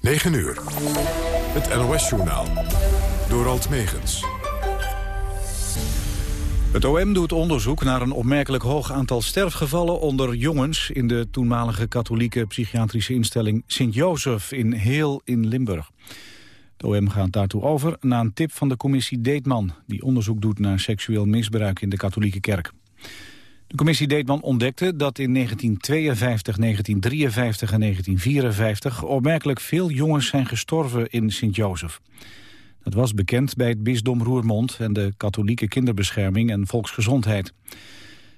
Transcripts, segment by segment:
9 uur. Het NOS-journaal. Door Alt Megens. Het OM doet onderzoek naar een opmerkelijk hoog aantal sterfgevallen onder jongens in de toenmalige katholieke psychiatrische instelling Sint-Jozef in Heel in Limburg. Het OM gaat daartoe over na een tip van de commissie Deetman, die onderzoek doet naar seksueel misbruik in de katholieke kerk. De commissie Deetman ontdekte dat in 1952, 1953 en 1954 opmerkelijk veel jongens zijn gestorven in Sint-Jozef. Dat was bekend bij het bisdom Roermond en de katholieke kinderbescherming en volksgezondheid.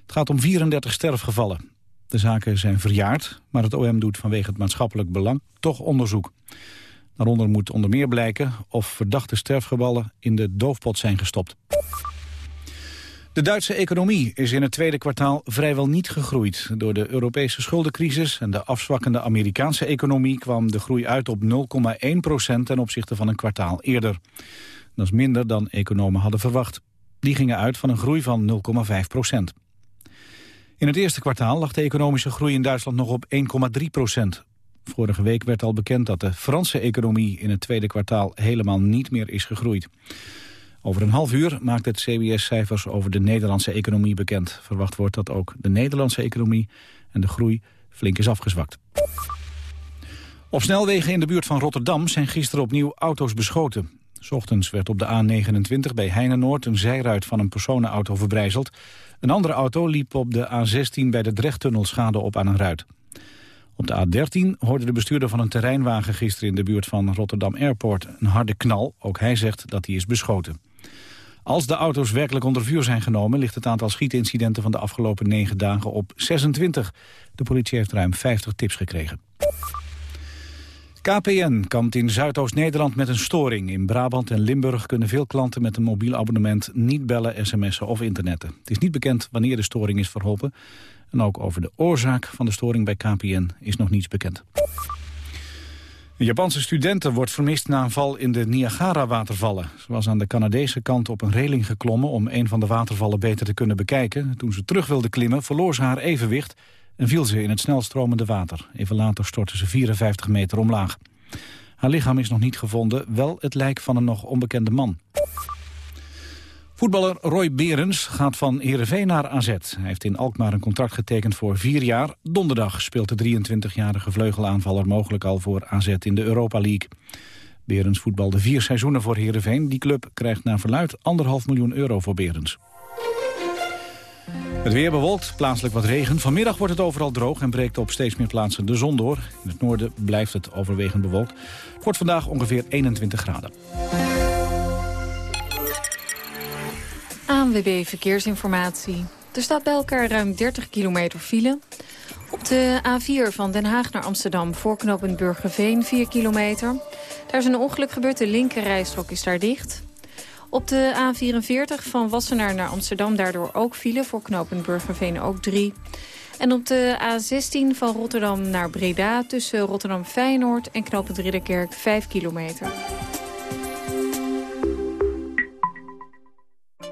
Het gaat om 34 sterfgevallen. De zaken zijn verjaard, maar het OM doet vanwege het maatschappelijk belang toch onderzoek. Daaronder moet onder meer blijken of verdachte sterfgevallen in de doofpot zijn gestopt. De Duitse economie is in het tweede kwartaal vrijwel niet gegroeid. Door de Europese schuldencrisis en de afzwakkende Amerikaanse economie... kwam de groei uit op 0,1 procent ten opzichte van een kwartaal eerder. Dat is minder dan economen hadden verwacht. Die gingen uit van een groei van 0,5 procent. In het eerste kwartaal lag de economische groei in Duitsland nog op 1,3 procent. Vorige week werd al bekend dat de Franse economie in het tweede kwartaal helemaal niet meer is gegroeid. Over een half uur maakt het CBS cijfers over de Nederlandse economie bekend. Verwacht wordt dat ook de Nederlandse economie en de groei flink is afgezwakt. Op snelwegen in de buurt van Rotterdam zijn gisteren opnieuw auto's beschoten. S ochtends werd op de A29 bij Heinenoord een zijruit van een personenauto verbrijzeld. Een andere auto liep op de A16 bij de Drechttunnel schade op aan een ruit. Op de A13 hoorde de bestuurder van een terreinwagen gisteren in de buurt van Rotterdam Airport een harde knal. Ook hij zegt dat hij is beschoten. Als de auto's werkelijk onder vuur zijn genomen... ligt het aantal schietincidenten van de afgelopen negen dagen op 26. De politie heeft ruim 50 tips gekregen. KPN kampt in Zuidoost-Nederland met een storing. In Brabant en Limburg kunnen veel klanten met een mobiel abonnement... niet bellen, sms'en of internetten. Het is niet bekend wanneer de storing is verholpen. En ook over de oorzaak van de storing bij KPN is nog niets bekend. Een Japanse studenten wordt vermist na een val in de Niagara-watervallen. Ze was aan de Canadese kant op een reling geklommen om een van de watervallen beter te kunnen bekijken. Toen ze terug wilde klimmen verloor ze haar evenwicht en viel ze in het snelstromende water. Even later stortte ze 54 meter omlaag. Haar lichaam is nog niet gevonden, wel het lijk van een nog onbekende man. Voetballer Roy Berens gaat van Heerenveen naar AZ. Hij heeft in Alkmaar een contract getekend voor vier jaar. Donderdag speelt de 23-jarige vleugelaanvaller mogelijk al voor AZ in de Europa League. Berens voetbalde vier seizoenen voor Heerenveen. Die club krijgt naar verluid anderhalf miljoen euro voor Berens. Het weer bewolkt, plaatselijk wat regen. Vanmiddag wordt het overal droog en breekt op steeds meer plaatsen de zon door. In het noorden blijft het overwegend bewolkt. Het wordt vandaag ongeveer 21 graden. ANWB Verkeersinformatie. Er staat bij elkaar ruim 30 kilometer file. Op de A4 van Den Haag naar Amsterdam voorknopend Burgerveen 4 kilometer. Daar is een ongeluk gebeurd, de linkerrijstrook is daar dicht. Op de A44 van Wassenaar naar Amsterdam daardoor ook file voor knooppunt Burgerveen ook 3. En op de A16 van Rotterdam naar Breda tussen Rotterdam Feyenoord en knooppunt Ridderkerk 5 kilometer.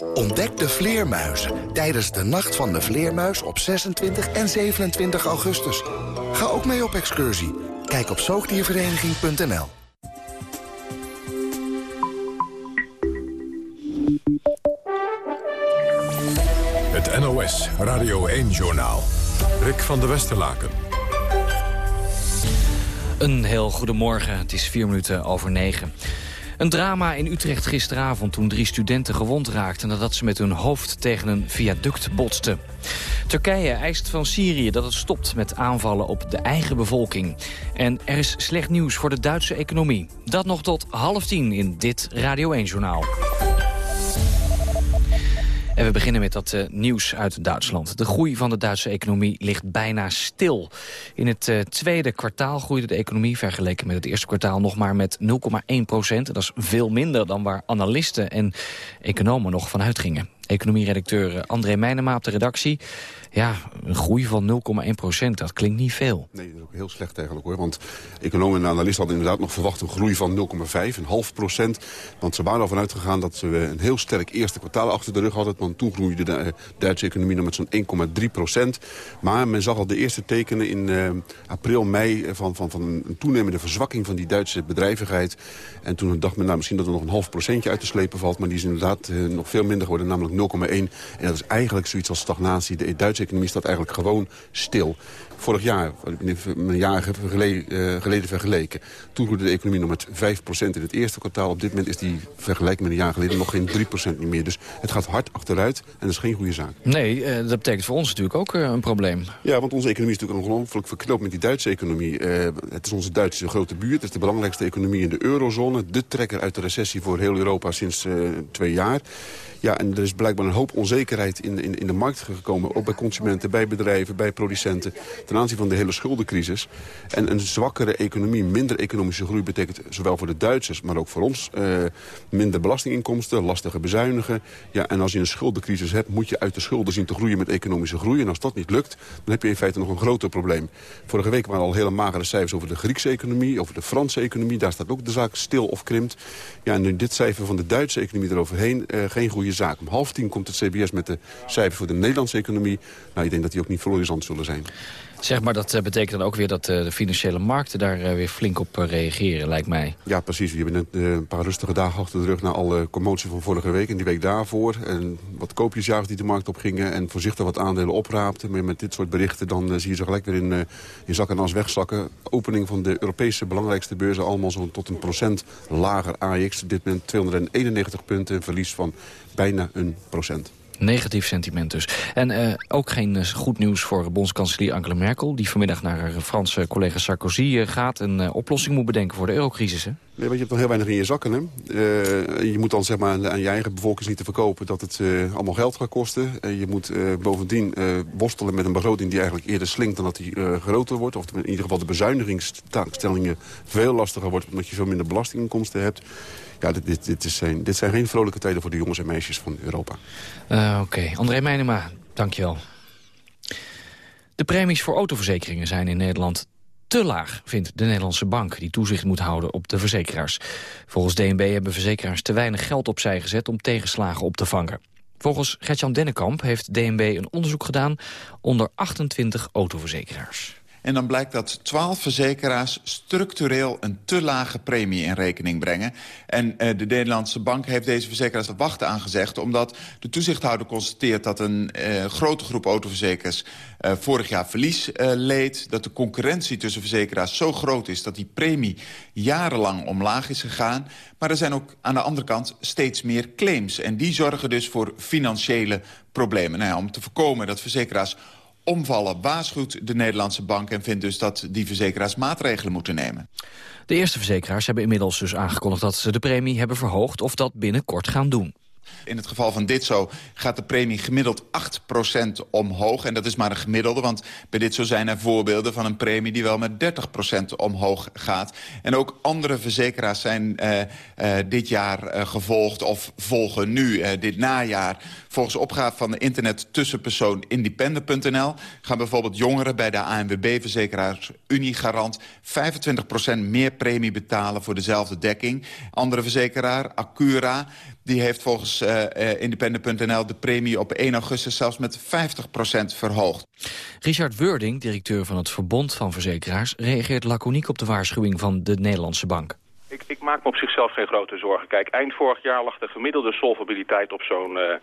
Ontdek de vleermuizen tijdens de Nacht van de Vleermuis op 26 en 27 augustus. Ga ook mee op excursie. Kijk op zoogdiervereniging.nl Het NOS Radio 1-journaal. Rick van der Westerlaken. Een heel goedemorgen, het is vier minuten over negen. Een drama in Utrecht gisteravond toen drie studenten gewond raakten... nadat ze met hun hoofd tegen een viaduct botsten. Turkije eist van Syrië dat het stopt met aanvallen op de eigen bevolking. En er is slecht nieuws voor de Duitse economie. Dat nog tot half tien in dit Radio 1-journaal. En we beginnen met dat uh, nieuws uit Duitsland. De groei van de Duitse economie ligt bijna stil. In het uh, tweede kwartaal groeide de economie vergeleken met het eerste kwartaal nog maar met 0,1 procent. Dat is veel minder dan waar analisten en economen nog van uitgingen. Economieredacteur André Meijnema op de redactie. Ja, een groei van 0,1 procent, dat klinkt niet veel. Nee, dat is ook heel slecht eigenlijk hoor. Want economen en analisten hadden inderdaad nog verwacht een groei van 0,5, een half procent. Want ze waren al vanuit gegaan dat ze een heel sterk eerste kwartaal achter de rug hadden. Want toen groeide de eh, Duitse economie nog met zo'n 1,3 procent. Maar men zag al de eerste tekenen in uh, april, mei van, van, van een toenemende verzwakking van die Duitse bedrijvigheid. En toen dacht men nou, misschien dat er nog een half procentje uit te slepen valt. Maar die is inderdaad nog veel minder geworden, namelijk 0,1. En dat is eigenlijk zoiets als stagnatie. De Duitse economie staat eigenlijk gewoon stil. Vorig jaar, een jaar geleden, uh, geleden vergeleken... toen groeide de economie nog met 5% in het eerste kwartaal. Op dit moment is die vergelijking met een jaar geleden nog geen 3% niet meer. Dus het gaat hard achteruit en dat is geen goede zaak. Nee, uh, dat betekent voor ons natuurlijk ook uh, een probleem. Ja, want onze economie is natuurlijk ongelooflijk verknoopt met die Duitse economie. het is onze Duitse grote buurt, het is de belangrijkste economie in de eurozone. De trekker uit de recessie voor heel Europa sinds twee jaar. Ja, en er is blijkbaar een hoop onzekerheid in, in, in de markt gekomen. Ook bij consumenten, bij bedrijven, bij producenten. Ten aanzien van de hele schuldencrisis. En een zwakkere economie, minder economische groei... betekent zowel voor de Duitsers, maar ook voor ons... Uh, minder belastinginkomsten, lastige bezuinigen. Ja, en als je een schuldencrisis hebt, moet je uit de schulden zien te groeien met economische groei. En als dat niet lukt, dan heb je in feite nog een groter probleem. Vorige week waren al hele magere cijfers over de Griekse economie... over de Franse economie. Daar staat ook de zaak stil of krimpt. Ja, en nu dit cijfer van de Duitse economie eroverheen... Uh, geen goede zaak. Om half tien komt het CBS met de cijfers voor de Nederlandse economie. Nou, ik denk dat die ook niet florisant zullen zijn. Zeg maar, dat eh, betekent dan ook weer dat eh, de financiële markten daar eh, weer flink op reageren, lijkt mij. Ja, precies. We hebben een paar rustige dagen achter de rug... na alle commotie van vorige week en die week daarvoor. En wat koopjesjagers die de markt op gingen... en voorzichtig wat aandelen opraapten. Maar met dit soort berichten dan zie je ze gelijk weer in, in zak en as wegzakken. Opening van de Europese belangrijkste beurzen... allemaal zo tot een procent lager AX. Dit moment 291 punten, een verlies van bijna een procent. Negatief sentiment dus. En uh, ook geen uh, goed nieuws voor bondskanselier Angela Merkel... die vanmiddag naar haar Franse collega Sarkozy gaat... een oplossing moet bedenken voor de eurocrisis, hè? Want je hebt nog heel weinig in je zakken. Hè? je moet dan zeg maar, aan je eigen bevolking niet te verkopen dat het allemaal geld gaat kosten. je moet bovendien worstelen met een begroting die eigenlijk eerder slinkt dan dat die groter wordt. Of in ieder geval de bezuinigingsstellingen veel lastiger wordt omdat je veel minder belastinginkomsten hebt. Ja, dit, dit, is zijn, dit zijn geen vrolijke tijden voor de jongens en meisjes van Europa. Uh, Oké. André Meijnema, dankjewel. De premies voor autoverzekeringen zijn in Nederland te laag, vindt de Nederlandse bank... die toezicht moet houden op de verzekeraars. Volgens DNB hebben verzekeraars te weinig geld opzij gezet... om tegenslagen op te vangen. Volgens Gertjan Dennekamp heeft DNB een onderzoek gedaan... onder 28 autoverzekeraars. En dan blijkt dat 12 verzekeraars structureel een te lage premie in rekening brengen. En uh, de Nederlandse bank heeft deze verzekeraars het wachten aangezegd... omdat de toezichthouder constateert dat een uh, grote groep autoverzekers... Uh, vorig jaar verlies leed. Dat de concurrentie tussen verzekeraars zo groot is... dat die premie jarenlang omlaag is gegaan. Maar er zijn ook aan de andere kant steeds meer claims. En die zorgen dus voor financiële problemen. Nou ja, om te voorkomen dat verzekeraars omvallen waarschuwt de Nederlandse bank... en vindt dus dat die verzekeraars maatregelen moeten nemen. De eerste verzekeraars hebben inmiddels dus aangekondigd... dat ze de premie hebben verhoogd of dat binnenkort gaan doen. In het geval van dit zo gaat de premie gemiddeld 8% omhoog. En dat is maar een gemiddelde, want bij dit zo zijn er voorbeelden... van een premie die wel met 30% omhoog gaat. En ook andere verzekeraars zijn uh, uh, dit jaar uh, gevolgd of volgen nu dit najaar. Volgens opgave van de internet tussenpersoon gaan bijvoorbeeld jongeren bij de ANWB-verzekeraars Unigarant... 25% meer premie betalen voor dezelfde dekking. Andere verzekeraar, Acura die heeft volgens uh, uh, independent.nl de premie op 1 augustus zelfs met 50% verhoogd. Richard Wording, directeur van het Verbond van Verzekeraars... reageert laconiek op de waarschuwing van de Nederlandse Bank. Ik, ik, maak me op zichzelf geen grote zorgen. Kijk, eind vorig jaar lag de gemiddelde solvabiliteit op zo'n uh,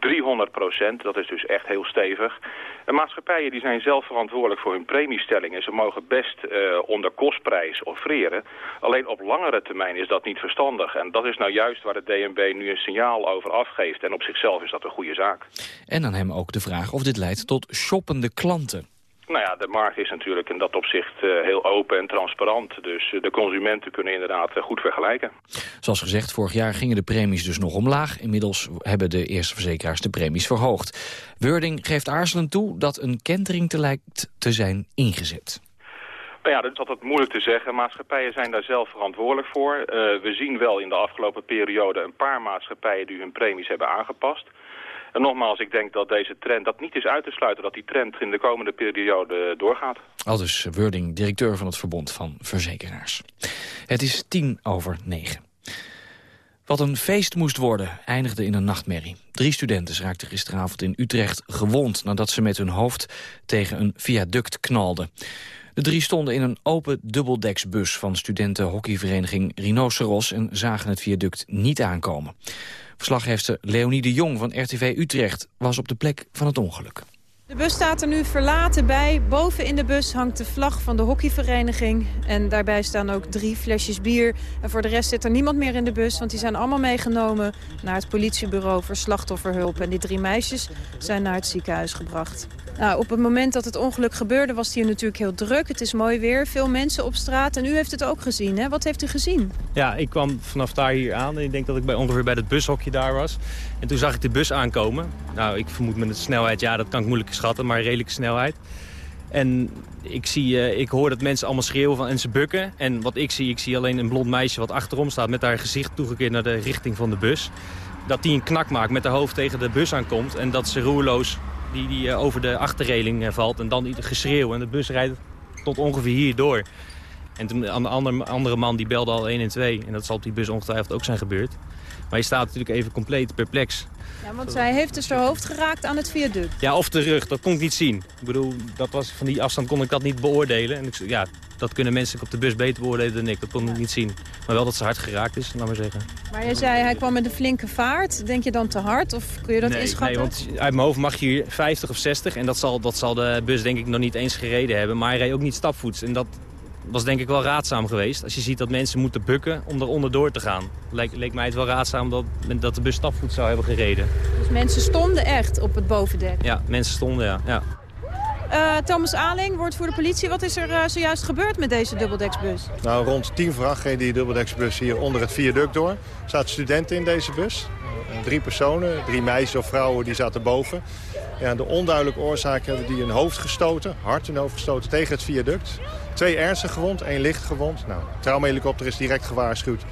300 procent. Dat is dus echt heel stevig. En maatschappijen die zijn zelf verantwoordelijk voor hun premiestellingen. Ze mogen best uh, onder kostprijs offreren. Alleen op langere termijn is dat niet verstandig. En dat is nou juist waar de DNB nu een signaal over afgeeft. En op zichzelf is dat een goede zaak. En dan hem ook de vraag of dit leidt tot shoppende klanten. Nou ja, de markt is natuurlijk in dat opzicht uh, heel open en transparant. Dus uh, de consumenten kunnen inderdaad uh, goed vergelijken. Zoals gezegd, vorig jaar gingen de premies dus nog omlaag. Inmiddels hebben de eerste verzekeraars de premies verhoogd. Wording geeft aarzelend toe dat een kentering te lijkt te zijn ingezet. Nou ja, dat is altijd moeilijk te zeggen. Maatschappijen zijn daar zelf verantwoordelijk voor. Uh, we zien wel in de afgelopen periode een paar maatschappijen die hun premies hebben aangepast. En nogmaals, ik denk dat deze trend, dat niet is uit te sluiten... dat die trend in de komende periode doorgaat. Al dus Wording, directeur van het Verbond van Verzekeraars. Het is tien over negen. Wat een feest moest worden, eindigde in een nachtmerrie. Drie studenten raakten gisteravond in Utrecht gewond... nadat ze met hun hoofd tegen een viaduct knalden. De drie stonden in een open dubbeldeksbus van studentenhockeyvereniging Rhinoceros... en zagen het viaduct niet aankomen. Verslaggeefster Leonie de Jong van RTV Utrecht was op de plek van het ongeluk. De bus staat er nu verlaten bij. Boven in de bus hangt de vlag van de hockeyvereniging. En daarbij staan ook drie flesjes bier. En voor de rest zit er niemand meer in de bus, want die zijn allemaal meegenomen naar het politiebureau voor slachtofferhulp. En die drie meisjes zijn naar het ziekenhuis gebracht. Nou, op het moment dat het ongeluk gebeurde was het hier natuurlijk heel druk. Het is mooi weer, veel mensen op straat. En u heeft het ook gezien, hè? Wat heeft u gezien? Ja, ik kwam vanaf daar hier aan. En ik denk dat ik bij, ongeveer bij het bushokje daar was. En toen zag ik de bus aankomen. Nou, ik vermoed met de snelheid, ja, dat kan ik moeilijk schatten, maar redelijke snelheid. En ik, zie, uh, ik hoor dat mensen allemaal schreeuwen en ze bukken. En wat ik zie, ik zie alleen een blond meisje wat achterom staat... met haar gezicht toegekeerd naar de richting van de bus. Dat die een knak maakt, met haar hoofd tegen de bus aankomt... en dat ze roerloos die, die uh, over de achterreling uh, valt. En dan geschreeuw en de bus rijdt tot ongeveer hier door. En toen een andere, andere man die belde al 1 en 2. En dat zal op die bus ongetwijfeld ook zijn gebeurd. Maar je staat natuurlijk even compleet perplex. Ja, want zij heeft dus haar hoofd geraakt aan het viaduct. Ja, of de rug. Dat kon ik niet zien. Ik bedoel, dat was, van die afstand kon ik dat niet beoordelen. En ik, ja, dat kunnen mensen op de bus beter beoordelen dan ik. Dat kon ik niet zien. Maar wel dat ze hard geraakt is, laat maar zeggen. Maar je zei, hij kwam met een flinke vaart. Denk je dan te hard? Of kun je dat nee, inschatten? Nee, want uit mijn hoofd mag je hier 50 of 60. En dat zal, dat zal de bus denk ik nog niet eens gereden hebben. Maar hij reed ook niet stapvoets. En dat was denk ik wel raadzaam geweest. Als je ziet dat mensen moeten bukken om eronder door te gaan. Leek, leek mij het wel raadzaam dat, dat de bus stapvoets zou hebben gereden. Dus mensen stonden echt op het bovendek? Ja, mensen stonden, ja. ja. Uh, Thomas Aling, wordt voor de politie. Wat is er uh, zojuist gebeurd met deze dubbeldeksbus? Nou, rond tien vracht reed die dubbeldeksbus hier onder het viaduct door. Er zaten studenten in deze bus. Uh, drie personen, drie meisjes of vrouwen, die zaten boven. Ja, de onduidelijke oorzaak hebben die een hoofd gestoten, hard in hoofd gestoten tegen het viaduct. Twee ernstig gewond, één licht gewond. Nou, de traumahelikopter is direct gewaarschuwd.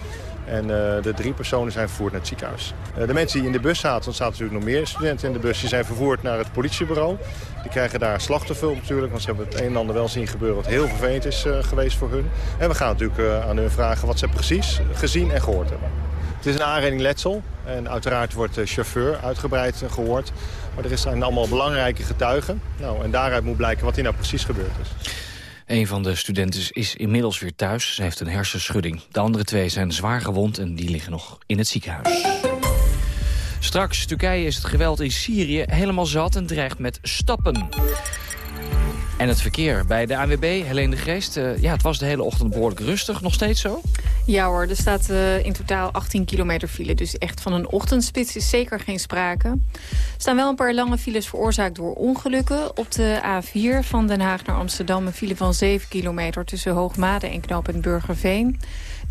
En uh, de drie personen zijn vervoerd naar het ziekenhuis. Uh, de mensen die in de bus zaten, want er zaten natuurlijk nog meer studenten in de bus... die zijn vervoerd naar het politiebureau. Die krijgen daar slachtofferhulp natuurlijk, want ze hebben het een en ander wel zien gebeuren... wat heel vervelend is uh, geweest voor hun. En we gaan natuurlijk aan hun vragen wat ze precies gezien en gehoord hebben. Het is een aanrijding letsel en uiteraard wordt de chauffeur uitgebreid gehoord. Maar er zijn allemaal belangrijke getuigen. Nou, en daaruit moet blijken wat hier nou precies gebeurd is. Een van de studenten is inmiddels weer thuis. Ze heeft een hersenschudding. De andere twee zijn zwaar gewond en die liggen nog in het ziekenhuis. Straks, Turkije is het geweld in Syrië helemaal zat en dreigt met stappen. En het verkeer bij de ANWB, Helene de Geest. Uh, ja, het was de hele ochtend behoorlijk rustig. Nog steeds zo? Ja hoor, er staat uh, in totaal 18 kilometer file. Dus echt van een ochtendspits is zeker geen sprake. Er staan wel een paar lange files veroorzaakt door ongelukken. Op de A4 van Den Haag naar Amsterdam een file van 7 kilometer... tussen Hoogmade en knooppunt Burgerveen.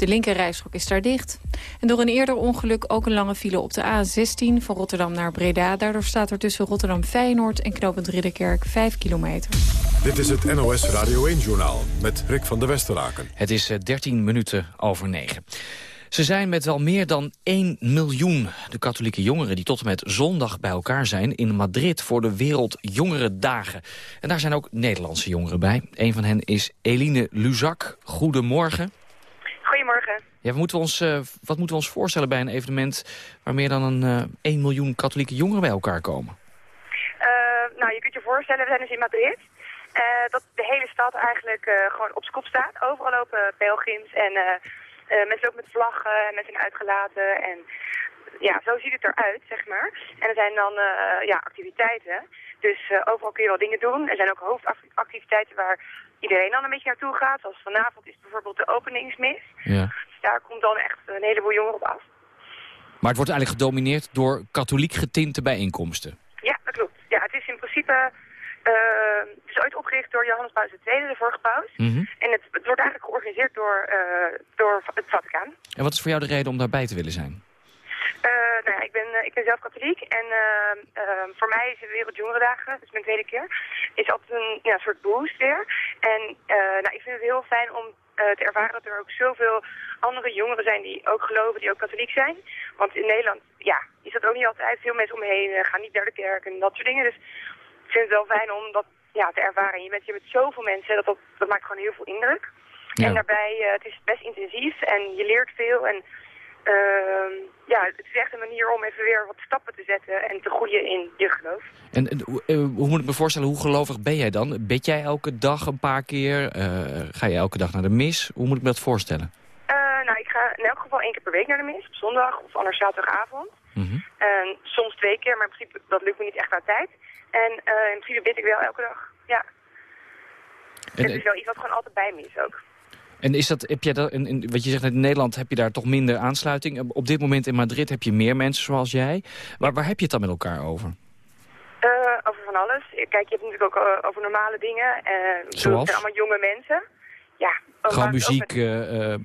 De linkerrijstrook is daar dicht. En door een eerder ongeluk ook een lange file op de A16 van Rotterdam naar Breda. Daardoor staat er tussen Rotterdam-Feyenoord en knooppunt Ridderkerk 5 kilometer. Dit is het NOS Radio 1-journaal met Rick van der Westeraken. Het is 13 minuten over 9. Ze zijn met wel meer dan 1 miljoen de katholieke jongeren... die tot en met zondag bij elkaar zijn in Madrid voor de Wereld Dagen. En daar zijn ook Nederlandse jongeren bij. Een van hen is Eline Luzak. Goedemorgen. Ja, we moeten ons, uh, wat moeten we ons voorstellen bij een evenement... waar meer dan een uh, 1 miljoen katholieke jongeren bij elkaar komen? Uh, nou, je kunt je voorstellen, we zijn dus in Madrid... Dat de hele stad eigenlijk gewoon op zijn kop staat. Overal lopen pelgrims en mensen lopen met vlaggen en mensen zijn uitgelaten. En ja, zo ziet het eruit, zeg maar. En er zijn dan ja, activiteiten. Dus overal kun je wel dingen doen. Er zijn ook hoofdactiviteiten waar iedereen dan een beetje naartoe gaat. Zoals vanavond is bijvoorbeeld de openingsmis. Ja. Daar komt dan echt een heleboel jongeren op af. Maar het wordt eigenlijk gedomineerd door katholiek getinte bijeenkomsten. Ja, dat klopt. Ja, het is in principe Uh, het is ooit opgericht door Johannes Paus II, de vorige paus. Mhm. En het, het wordt eigenlijk georganiseerd door, uh, door het Vaticaan. En wat is voor jou de reden om daarbij te willen zijn? Uh, nou ja, ik, ben, ik ben zelf katholiek en voor mij is de Wereldjongerendagen, dus mijn tweede keer, is altijd een ja, soort boost weer. En nou, ik vind het heel fijn om te ervaren dat er ook zoveel andere jongeren zijn die ook geloven, die ook katholiek zijn. Want in Nederland, ja, is dat ook niet altijd. Veel mensen omheen gaan niet naar de kerk en dat soort dingen. Dus ik vind het wel fijn om dat ja, te ervaren. Je bent hier met zoveel mensen, dat, dat, dat maakt gewoon heel veel indruk. Ja. En daarbij, uh, het is best intensief en je leert veel. En uh, ja, het is echt een manier om even weer wat stappen te zetten en te groeien in je geloof. En, en uh, hoe moet ik me voorstellen, hoe gelovig ben jij dan? Bid jij elke dag een paar keer? ga je elke dag naar de mis? Hoe moet ik me dat voorstellen? nou, ik ga in elk geval één keer per week naar de mis, op zondag of anders zaterdagavond. Mm -hmm. En soms twee keer, maar in principe dat lukt me niet echt qua tijd. En in principe bid ik wel elke dag, ja. En, het is wel iets wat gewoon altijd bij me is ook. En is dat, heb je dat, in, in, wat je zegt, in Nederland heb je daar toch minder aansluiting. Op dit moment in Madrid heb je meer mensen zoals jij. Waar, waar heb je het dan met elkaar over? Uh, over van alles. Kijk, je hebt natuurlijk ook uh, over normale dingen. Uh, Zoals? Het zijn allemaal jonge mensen. Ja. Gewoon muziek? Over,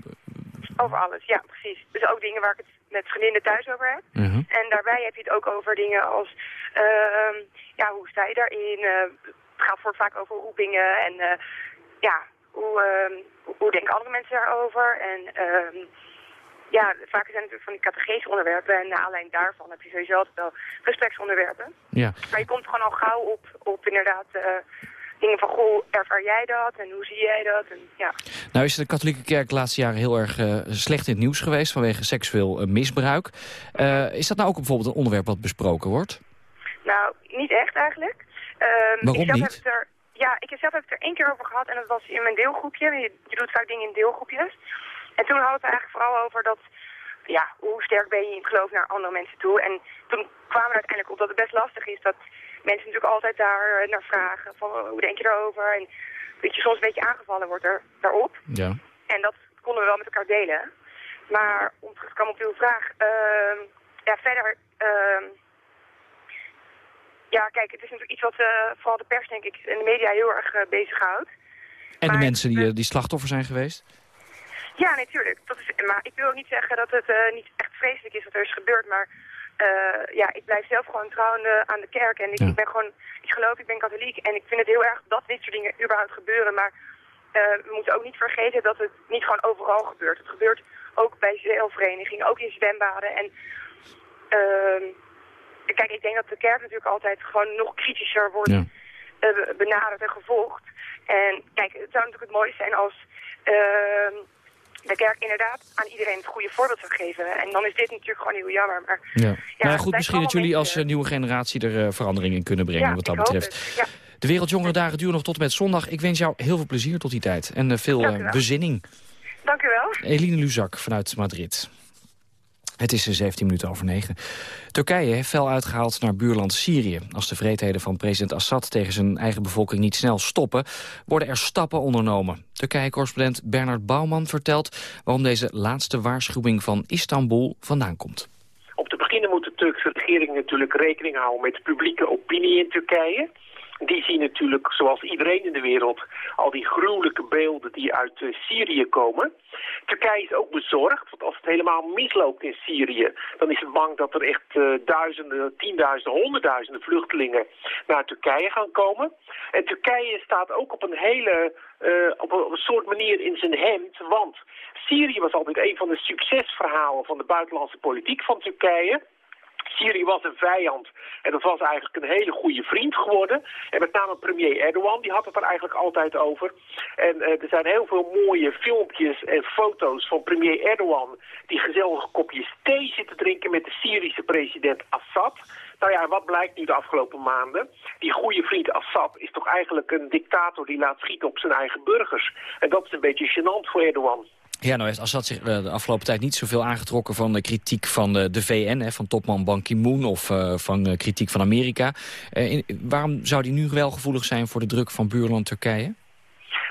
over, alles, ja, precies. Dus ook dingen waar ik het met vriendinnen thuis over heb. Uh -huh. En daarbij heb je het ook over dingen als, uh, ja, hoe sta je daarin? Uh, het gaat voor vaak over roepingen en ja, hoe, hoe denken andere mensen daarover? En ja, vaak zijn het natuurlijk van die catechese onderwerpen en naar aanleiding daarvan heb je sowieso altijd wel gespreksonderwerpen. Ja. Maar je komt gewoon al gauw op, op inderdaad dingen van, goh, ervaar jij dat en hoe zie jij dat? En, ja. Nou is de katholieke kerk de laatste jaren heel erg uh, slecht in het nieuws geweest vanwege seksueel uh, misbruik. Uh, is dat nou ook bijvoorbeeld een onderwerp wat besproken wordt? Nou, niet echt eigenlijk. Um, Waarom ik zelf niet? Heb het er, ja, ik zelf heb het er één keer over gehad en dat was in mijn deelgroepje. Je, je doet vaak dingen in deelgroepjes. En toen hadden we het eigenlijk vooral over dat, ja, hoe sterk ben je in het geloof naar andere mensen toe. En toen kwamen we uiteindelijk op dat het best lastig is dat mensen natuurlijk altijd daar uh, naar vragen. Van uh, hoe denk je erover? En dat je soms een beetje aangevallen wordt er, daarop. Ja. En dat konden we wel met elkaar delen. Maar om terug te komen op uw vraag. Uh, ja, verder. Ja, kijk, het is natuurlijk iets wat uh, vooral de pers, denk ik, en de media heel erg uh, bezighoudt. En de mensen die, die slachtoffer zijn geweest? Ja, natuurlijk. Dat is, maar ik wil ook niet zeggen dat het niet echt vreselijk is wat er is gebeurd, maar uh, ja, ik blijf zelf gewoon trouw aan de, aan de kerk. En ik, Ja. ik ben gewoon, ik geloof, ik ben katholiek. En ik vind het heel erg dat dit soort dingen überhaupt gebeuren. Maar uh, we moeten ook niet vergeten dat het niet gewoon overal gebeurt. Het gebeurt ook bij zeilverenigingen, ook in zwembaden. En uh, kijk, ik denk dat de kerk natuurlijk altijd gewoon nog kritischer wordt Ja. uh, benaderd en gevolgd. En kijk, het zou natuurlijk het mooiste zijn als uh, de kerk inderdaad aan iedereen het goede voorbeeld zou geven. En dan is dit natuurlijk gewoon heel jammer. Maar Ja. Ja, nou goed, misschien dat jullie als mensen. eh, nieuwe generatie er eh, verandering in kunnen brengen ja, wat dat betreft. De Wereldjongerendagen duren nog tot en met zondag. Ik wens jou heel veel plezier tot die tijd. En eh, veel Dank eh, bezinning. dank u wel. Eline Luzak vanuit Madrid. Het is eh, 17 minuten over 9. Turkije heeft fel uitgehaald naar buurland Syrië. Als de vreedheden van president Assad tegen zijn eigen bevolking niet snel stoppen... worden er stappen ondernomen. Turkije-correspondent Bernard Bouwman vertelt... waarom deze laatste waarschuwing van Istanbul vandaan komt. Om te beginnen moet de Turkse regering natuurlijk rekening houden met publieke opinie in Turkije. Die zien natuurlijk, zoals iedereen in de wereld, al die gruwelijke beelden die uit eh, Syrië komen. Turkije is ook bezorgd, want als het helemaal misloopt in Syrië, dan is het bang dat er echt eh, duizenden, tienduizenden, honderdduizenden vluchtelingen naar Turkije gaan komen. En Turkije staat ook op een hele, eh, op, een, op een soort manier in zijn hemd, want Syrië was altijd een van de succesverhalen van de buitenlandse politiek van Turkije. Syrië was een vijand en dat was eigenlijk een hele goede vriend geworden. En met name premier Erdogan, die had het er eigenlijk altijd over. En eh, er zijn heel veel mooie filmpjes en foto's van premier Erdogan... die gezellig een kopje thee zit te drinken met de Syrische president Assad. Nou ja, wat blijkt nu de afgelopen maanden? Die goede vriend Assad is toch eigenlijk een dictator die laat schieten op zijn eigen burgers. En dat is een beetje gênant voor Erdogan. Ja, nou heeft Assad zich eh, de afgelopen tijd niet zoveel aangetrokken van de kritiek van de, VN, hè, van topman Ban Ki-moon of eh, van eh, kritiek van Amerika. Waarom zou die nu wel gevoelig zijn voor de druk van buurland Turkije?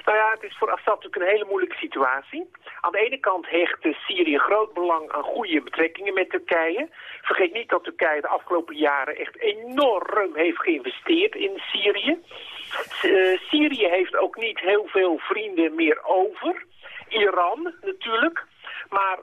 Nou ja, het is voor Assad natuurlijk een hele moeilijke situatie. Aan de ene kant hecht Syrië groot belang aan goede betrekkingen met Turkije. Vergeet niet dat Turkije de afgelopen jaren echt enorm heeft geïnvesteerd in Syrië. Syrië heeft ook niet heel veel vrienden meer over. Iran natuurlijk. Maar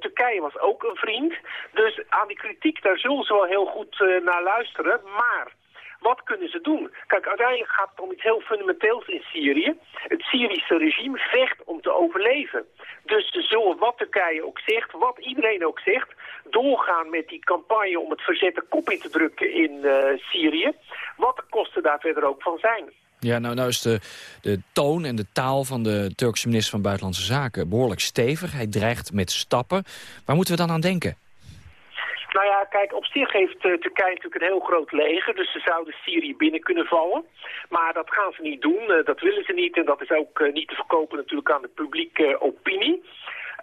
Turkije was ook een vriend. Dus aan die kritiek, daar zullen ze wel heel goed naar luisteren. Maar wat kunnen ze doen? Kijk, uiteindelijk gaat het om iets heel fundamenteels in Syrië. Het Syrische regime vecht om te overleven. Dus ze zullen, wat Turkije ook zegt, wat iedereen ook zegt... doorgaan met die campagne om het verzet de kop in te drukken in uh, Syrië. Wat de kosten daar verder ook van zijn. Ja, nou, nou is de, de toon en de taal van de Turkse minister van Buitenlandse Zaken behoorlijk stevig. Hij dreigt met stappen. Waar moeten we dan aan denken? Nou ja, kijk, op zich heeft uh, Turkije natuurlijk een heel groot leger, dus ze zouden Syrië binnen kunnen vallen. Maar dat gaan ze niet doen, uh, dat willen ze niet en dat is ook uh, niet te verkopen natuurlijk aan de publieke opinie.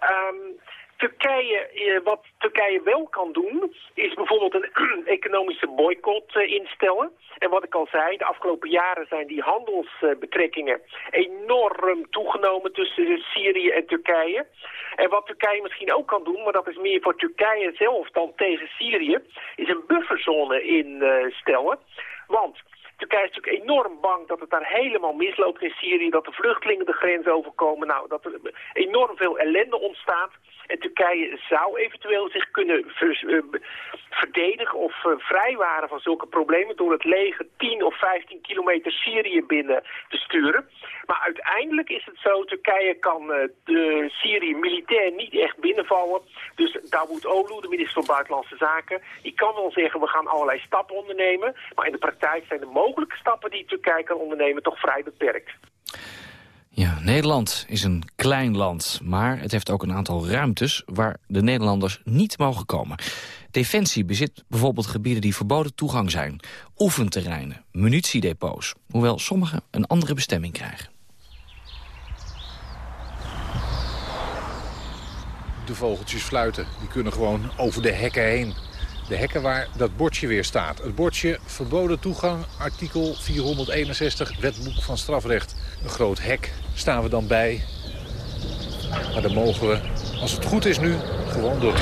Um, Turkije, eh, wat Turkije wel kan doen, is bijvoorbeeld een economische boycott eh, instellen. En wat ik al zei, de afgelopen jaren zijn die handelsbetrekkingen enorm toegenomen tussen Syrië en Turkije. En wat Turkije misschien ook kan doen, maar dat is meer voor Turkije zelf dan tegen Syrië, is een bufferzone instellen. Want Turkije is natuurlijk enorm bang dat het daar helemaal misloopt in Syrië, dat de vluchtelingen de grens overkomen, nou, dat er enorm veel ellende ontstaat. En Turkije zou eventueel zich kunnen eh, verdedigen of uh, vrijwaren van zulke problemen door het leger 10 of 15 kilometer Syrië binnen te sturen. Maar uiteindelijk is het zo, Turkije kan uh, de Syrië militair niet echt binnenvallen. Dus Dawood Olu, de minister van Buitenlandse Zaken, die kan wel zeggen we gaan allerlei stappen ondernemen. Maar in de praktijk zijn de mogelijke stappen die Turkije kan ondernemen toch vrij beperkt. Ja, Nederland is een klein land, maar het heeft ook een aantal ruimtes waar de Nederlanders niet mogen komen. Defensie bezit bijvoorbeeld gebieden die verboden toegang zijn, oefenterreinen, munitiedepots, hoewel sommige een andere bestemming krijgen. De vogeltjes fluiten, die kunnen gewoon over de hekken heen. De hekken waar dat bordje weer staat. Het bordje verboden toegang, artikel 461, wetboek van strafrecht. Een groot hek staan we dan bij. Maar dan mogen we, als het goed is nu, gewoon door.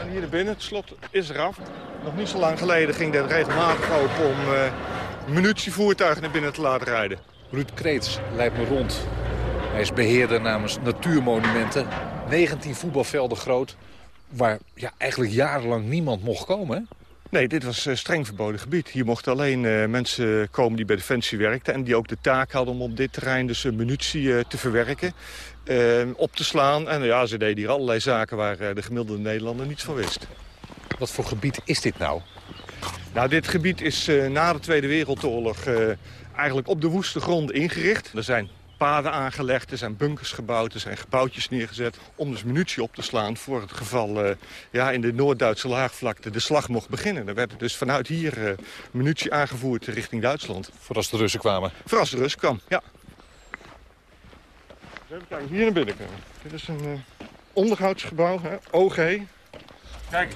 En hier binnen, het slot is eraf. Nog niet zo lang geleden ging dit regelmatig open om uh, munitievoertuigen naar binnen te laten rijden. Ruud Kreets leidt me rond. Hij is beheerder namens Natuurmonumenten. 19 voetbalvelden groot, waar ja, eigenlijk jarenlang niemand mocht komen. Hè? Nee, dit was uh, streng verboden gebied. Hier mochten alleen uh, mensen komen die bij Defensie werkten... en die ook de taak hadden om op dit terrein dus uh, munitie te verwerken, op te slaan. En ja, ze deden hier allerlei zaken waar de gemiddelde Nederlander niets van wist. Wat voor gebied is dit nou? Nou, dit gebied is na de Tweede Wereldoorlog eigenlijk op de woeste grond ingericht. Er zijn paden aangelegd, er zijn bunkers gebouwd, er zijn gebouwtjes neergezet... om dus munitie op te slaan voor het geval uh, ja, in de Noord-Duitse laagvlakte de slag mocht beginnen. Er werd dus vanuit hier uh, munitie aangevoerd richting Duitsland. Voor als de Russen kwamen? Voor als de Russen kwam, ja. Even kijken, hier naar binnen Dit is een uh, onderhoudsgebouw, hè, OG. Kijk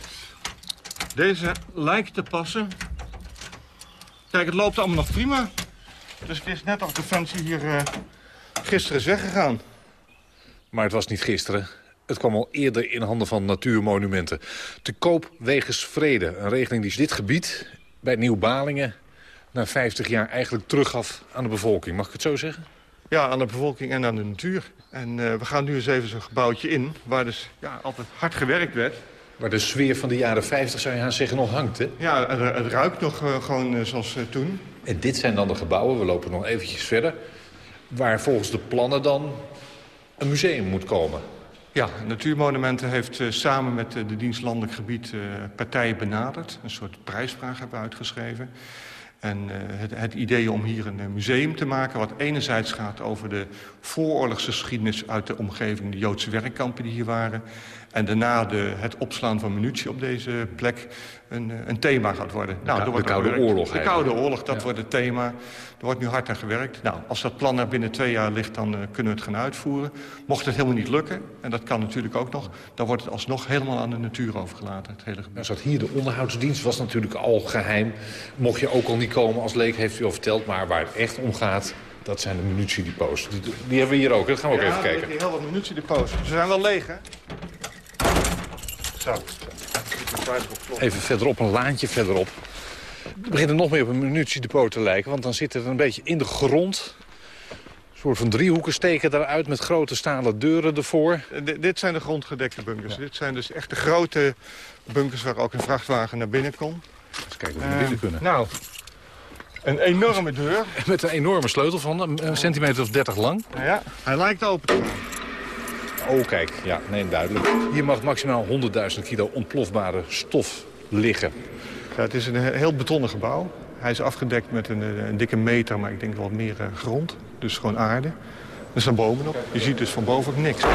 Deze lijkt te passen. Kijk, het loopt allemaal nog prima. Dus het is net of Defensie hier Gisteren is weggegaan. Maar het was niet gisteren. Het kwam al eerder in handen van natuurmonumenten. Te koop wegens vrede. Een regeling die dit gebied bij Nieuw-Balingen... na 50 jaar eigenlijk teruggaf aan de bevolking. Mag ik het zo zeggen? Ja, aan de bevolking en aan de natuur. En uh, we gaan nu eens even zo'n gebouwtje in... waar dus ja, altijd hard gewerkt werd. Waar de sfeer van de jaren 50, zou je aan zeggen, nog hangt, hè? Ja, het, het ruikt nog uh, gewoon uh, zoals toen. En dit zijn dan de gebouwen. We lopen nog eventjes verder waar volgens de plannen dan een museum moet komen. Ja, Natuurmonumenten heeft uh, samen met uh, de dienst Landelijk Gebied uh, partijen benaderd. Een soort prijsvraag hebben uitgeschreven. En het, het, idee om hier een museum te maken... wat enerzijds gaat over de vooroorlogse geschiedenis uit de omgeving... de Joodse werkkampen die hier waren... en daarna de, het opslaan van munitie op deze plek een, een thema gaat worden. De, nou, de Koude Oorlog. De Koude Oorlog, dat wordt het thema. Er wordt nu hard aan gewerkt. Nou, als dat plan er binnen twee jaar ligt, dan uh, kunnen we het gaan uitvoeren. Mocht het helemaal niet lukken, en dat kan natuurlijk ook nog... dan wordt het alsnog helemaal aan de natuur overgelaten, het hele gebied. Nou, zat hier de onderhoudsdienst, was natuurlijk al geheim. Mocht je ook al niet komen als leek, heeft u al verteld. Maar waar het echt om gaat, dat zijn de munitiedepots. Die, die hebben we hier ook, dat gaan we ook even kijken. Ja, heel wat munitiedepots. Ze zijn wel leeg, hè? Zo. Even verderop, een laantje verderop. Het begint er nog meer op een munitiedepot te lijken, want dan zit het een beetje in de grond. Een soort van driehoeken steken eruit met grote stalen deuren ervoor. D dit zijn de grondgedekte bunkers. Dit zijn dus echt de grote bunkers waar ook een vrachtwagen naar binnen kon. Eens kijken of we naar binnen kunnen. Nou, een enorme deur. Met een enorme sleutel van een, centimeter of 30 lang. Ja, hij lijkt open te gaan. Oh, kijk. Ja, nee, duidelijk. Hier mag maximaal 100.000 kilo ontplofbare stof liggen. Ja, het is een heel betonnen gebouw. Hij is afgedekt met een, een dikke meter, maar ik denk wel meer uh, grond. Dus gewoon aarde. Er staan bomen op. Je ziet dus van boven ook niks.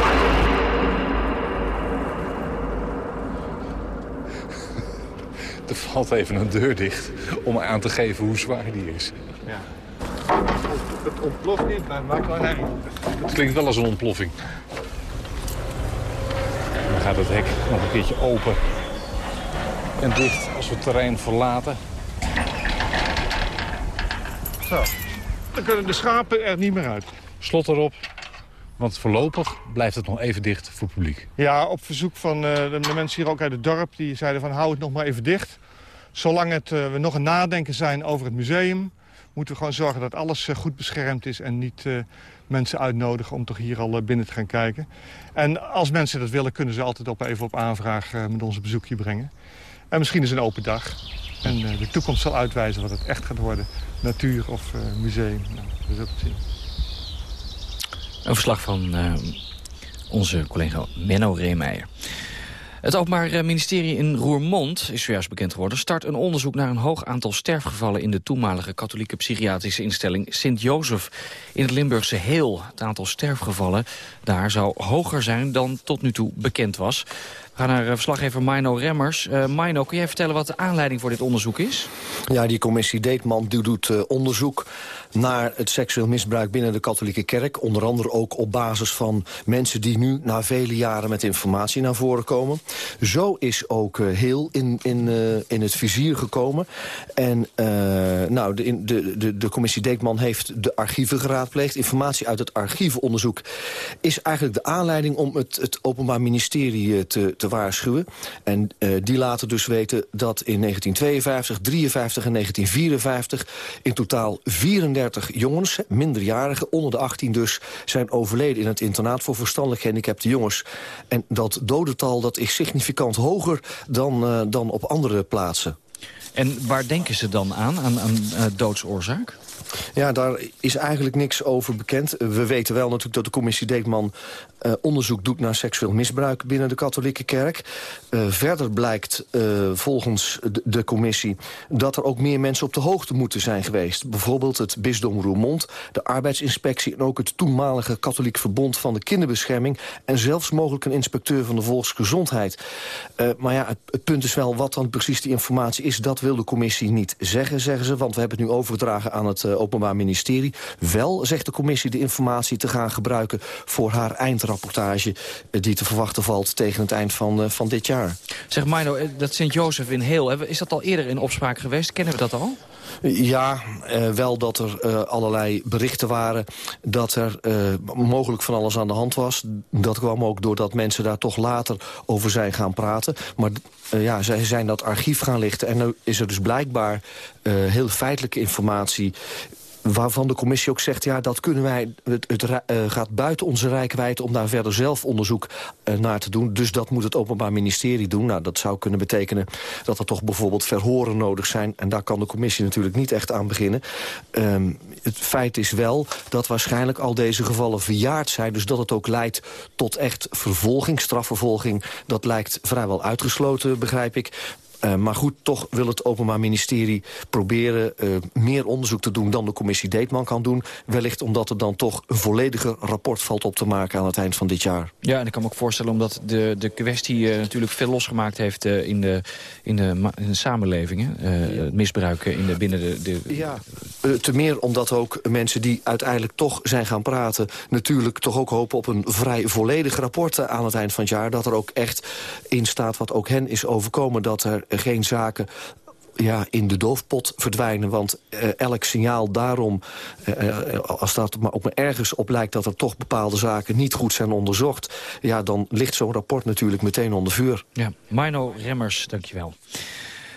Er valt even een deur dicht om aan te geven hoe zwaar die is. Ja. Het ontploft niet, maar het maakt wel herrie. Het klinkt wel als een ontploffing. Gaat het hek nog een keertje open en dicht als we het terrein verlaten. Zo, dan kunnen de schapen er niet meer uit. Slot erop, want voorlopig blijft het nog even dicht voor publiek. Ja, op verzoek van uh, de, de, mensen hier ook uit het dorp... die zeiden van hou het nog maar even dicht. Zolang het, uh, we nog een nadenken zijn over het museum... moeten we gewoon zorgen dat alles uh, goed beschermd is... en niet mensen uitnodigen om toch hier al binnen te gaan kijken. En als mensen dat willen, kunnen ze altijd op, even op aanvraag met ons een bezoekje brengen. En misschien is een open dag. En uh, de toekomst zal uitwijzen wat het echt gaat worden. Natuur of museum. Nou, we zullen het zien. Een verslag van onze collega Menno Reemeijer. Het Openbaar Ministerie in Roermond, is zojuist bekend geworden... start een onderzoek naar een hoog aantal sterfgevallen... in de toenmalige katholieke psychiatrische instelling Sint-Jozef in het Limburgse Heel. Het aantal sterfgevallen daar zou hoger zijn dan tot nu toe bekend was. We gaan naar verslaggever Mino Remmers. Uh, kun jij vertellen wat de aanleiding voor dit onderzoek is? Ja, die commissie Deetman doet uh, onderzoek naar het seksueel misbruik binnen de katholieke kerk. Onder andere ook op basis van mensen die nu na vele jaren met informatie naar voren komen. Zo is ook heel in, in, in het vizier gekomen. En nou, de, de, de, de commissie Deetman heeft de archieven geraadpleegd. Informatie uit het archievenonderzoek is eigenlijk de aanleiding om het, het Openbaar Ministerie te, te waarschuwen. En uh, die laten dus weten dat in 1952, 53 en 1954... in totaal 34 jongens, minderjarigen, onder de 18 dus... zijn overleden in het internaat voor verstandelijk gehandicapte jongens. En dat dodental dat is significant hoger dan, uh, dan op andere plaatsen. En waar denken ze dan aan, aan, aan uh, doodsoorzaak? Ja, daar is eigenlijk niks over bekend. We weten wel natuurlijk dat de commissie Deetman uh, onderzoek doet naar seksueel misbruik binnen de katholieke kerk. Uh, verder blijkt volgens de, commissie dat er ook meer mensen op de hoogte moeten zijn geweest. Bijvoorbeeld het bisdom Roermond, de arbeidsinspectie... en ook het toenmalige katholiek verbond van de kinderbescherming... en zelfs mogelijk een inspecteur van de volksgezondheid. maar ja, het, het, punt is wel wat dan precies die informatie is... dat wil de commissie niet zeggen, zeggen ze. Want we hebben het nu overgedragen aan het Openbaar Ministerie. Wel, zegt de commissie, de informatie te gaan gebruiken voor haar eindrapport rapportage die te verwachten valt tegen het eind van, uh, van dit jaar. Zeg Mino, dat Sint-Jozef in Heel, is dat al eerder in opspraak geweest? Kennen we dat al? Ja, uh, wel dat er uh, allerlei berichten waren dat er uh, mogelijk van alles aan de hand was. Dat kwam ook doordat mensen daar toch later over zijn gaan praten. Maar ja, zij zijn dat archief gaan lichten en nu is er dus blijkbaar heel feitelijke informatie waarvan de commissie ook zegt... ja, dat kunnen wij, het, uh, gaat buiten onze rijkwijde om daar verder zelf onderzoek uh, naar te doen. Dus dat moet het Openbaar Ministerie doen. Nou, dat zou kunnen betekenen dat er toch bijvoorbeeld verhoren nodig zijn. En daar kan de commissie natuurlijk niet echt aan beginnen. Um, het feit is wel dat waarschijnlijk al deze gevallen verjaard zijn. Dus dat het ook leidt tot echt vervolging, strafvervolging. Dat lijkt vrijwel uitgesloten, begrijp ik. Uh, maar goed, toch wil het Openbaar Ministerie proberen uh, meer onderzoek te doen dan de commissie Deetman kan doen. Wellicht omdat er dan toch een vollediger rapport valt op te maken aan het eind van dit jaar. Ja, en ik kan me ook voorstellen omdat de, de kwestie uh, natuurlijk veel losgemaakt heeft in, de, in, de, in de samenleving. Het misbruik in de, binnen de... de... Ja, te meer omdat ook mensen die uiteindelijk toch zijn gaan praten... natuurlijk toch ook hopen op een vrij volledig rapport aan het eind van het jaar. Dat er ook echt in staat wat ook hen is overkomen dat er geen zaken ja, in de doofpot verdwijnen. Want uh, elk signaal daarom, uh, als dat maar ook ergens op lijkt... dat er toch bepaalde zaken niet goed zijn onderzocht... ja, dan ligt zo'n rapport natuurlijk meteen onder vuur. Ja, Mino Remmers, dankjewel.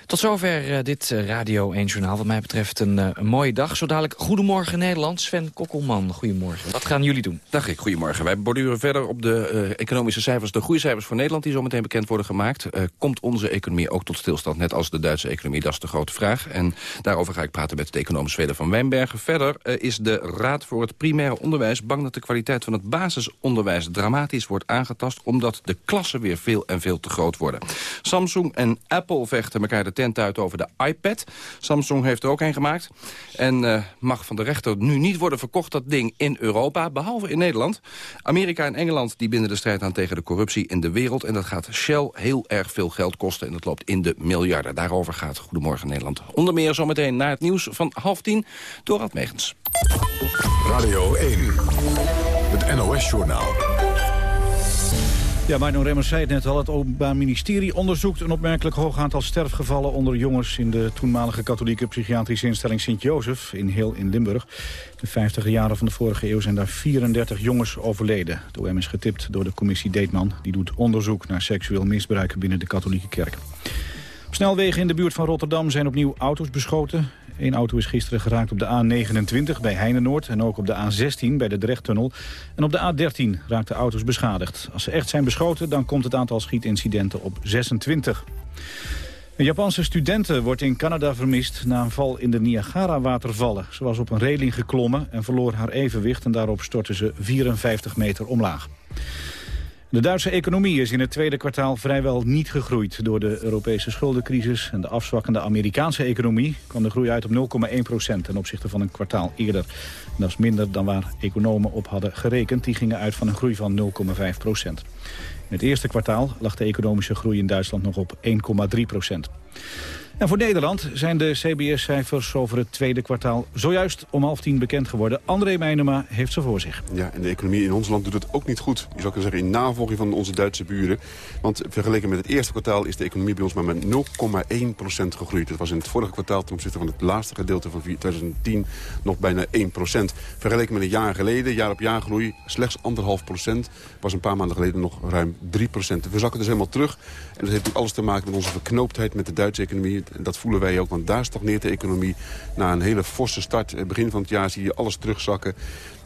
Tot zover uh, dit uh, Radio 1 Journaal. Wat mij betreft een, uh, een, mooie dag. Zo dadelijk Goedemorgen Nederland. Sven Kokkelman, goedemorgen. Wat gaan jullie doen? Dag ik, goedemorgen. Wij borduren verder op de economische cijfers. De groeicijfers voor Nederland die zo meteen bekend worden gemaakt. komt onze economie ook tot stilstand, net als de Duitse economie? Dat is de grote vraag. En daarover ga ik praten met de econoom Zweden van Wijnbergen. Verder is de Raad voor het Primaire Onderwijs bang dat de kwaliteit van het basisonderwijs dramatisch wordt aangetast... omdat de klassen weer veel en veel te groot worden. Samsung en Apple vechten elkaar de uit over de iPad. Samsung heeft er ook een gemaakt. En uh, mag van de rechter nu niet worden verkocht, dat ding, in Europa. Behalve in Nederland. Amerika en Engeland die binden de strijd aan tegen de corruptie in de wereld. En dat gaat Shell heel erg veel geld kosten. En dat loopt in de miljarden. Daarover gaat Goedemorgen Nederland. Onder meer zometeen naar het nieuws van half tien. Dorad Megens. Radio 1. Het NOS-journaal. Ja, Marno Remmers zei het net al. Het Openbaar Ministerie onderzoekt een opmerkelijk hoog aantal sterfgevallen onder jongens in de toenmalige katholieke psychiatrische instelling Sint-Jozef in Heel in Limburg. De 50 jaren van de vorige eeuw zijn daar 34 jongens overleden. De OM is getipt door de commissie Deetman. Die doet onderzoek naar seksueel misbruik binnen de katholieke kerk. Op snelwegen in de buurt van Rotterdam zijn opnieuw auto's beschoten. Eén auto is gisteren geraakt op de A29 bij Heinenoord... en ook op de A16 bij de Drechttunnel. En op de A13 raakten auto's beschadigd. Als ze echt zijn beschoten, dan komt het aantal schietincidenten op 26. Een Japanse studenten wordt in Canada vermist na een val in de Niagara-watervallen. Ze was op een reling geklommen en verloor haar evenwicht... en daarop stortte ze 54 meter omlaag. De Duitse economie is in het tweede kwartaal vrijwel niet gegroeid. Door de Europese schuldencrisis en de afzwakkende Amerikaanse economie... kwam de groei uit op 0,1 procent ten opzichte van een kwartaal eerder. dat is minder dan waar economen op hadden gerekend. Die gingen uit van een groei van 0,5 procent. In het eerste kwartaal lag de economische groei in Duitsland nog op 1,3 procent. En voor Nederland zijn de CBS-cijfers over het tweede kwartaal zojuist om half tien bekend geworden. André Meijnema heeft ze voor zich. Ja, en de economie in ons land doet het ook niet goed. Je zou kunnen zeggen in navolging van onze Duitse buren. Want vergeleken met het eerste kwartaal is de economie bij ons maar met 0,1% gegroeid. Dat was in het vorige kwartaal ten opzichte van het laatste gedeelte van 2010 nog bijna 1% Vergeleken met een jaar geleden, jaar op jaar groei, slechts 1,5 procent. Was een paar maanden geleden nog ruim 3% We zakken dus helemaal terug. En dat heeft natuurlijk alles te maken met onze verknooptheid met de Duitse economie en dat voelen wij ook, want daar stagneert de economie. Na een hele forse start, eh, begin van het jaar, zie je alles terugzakken.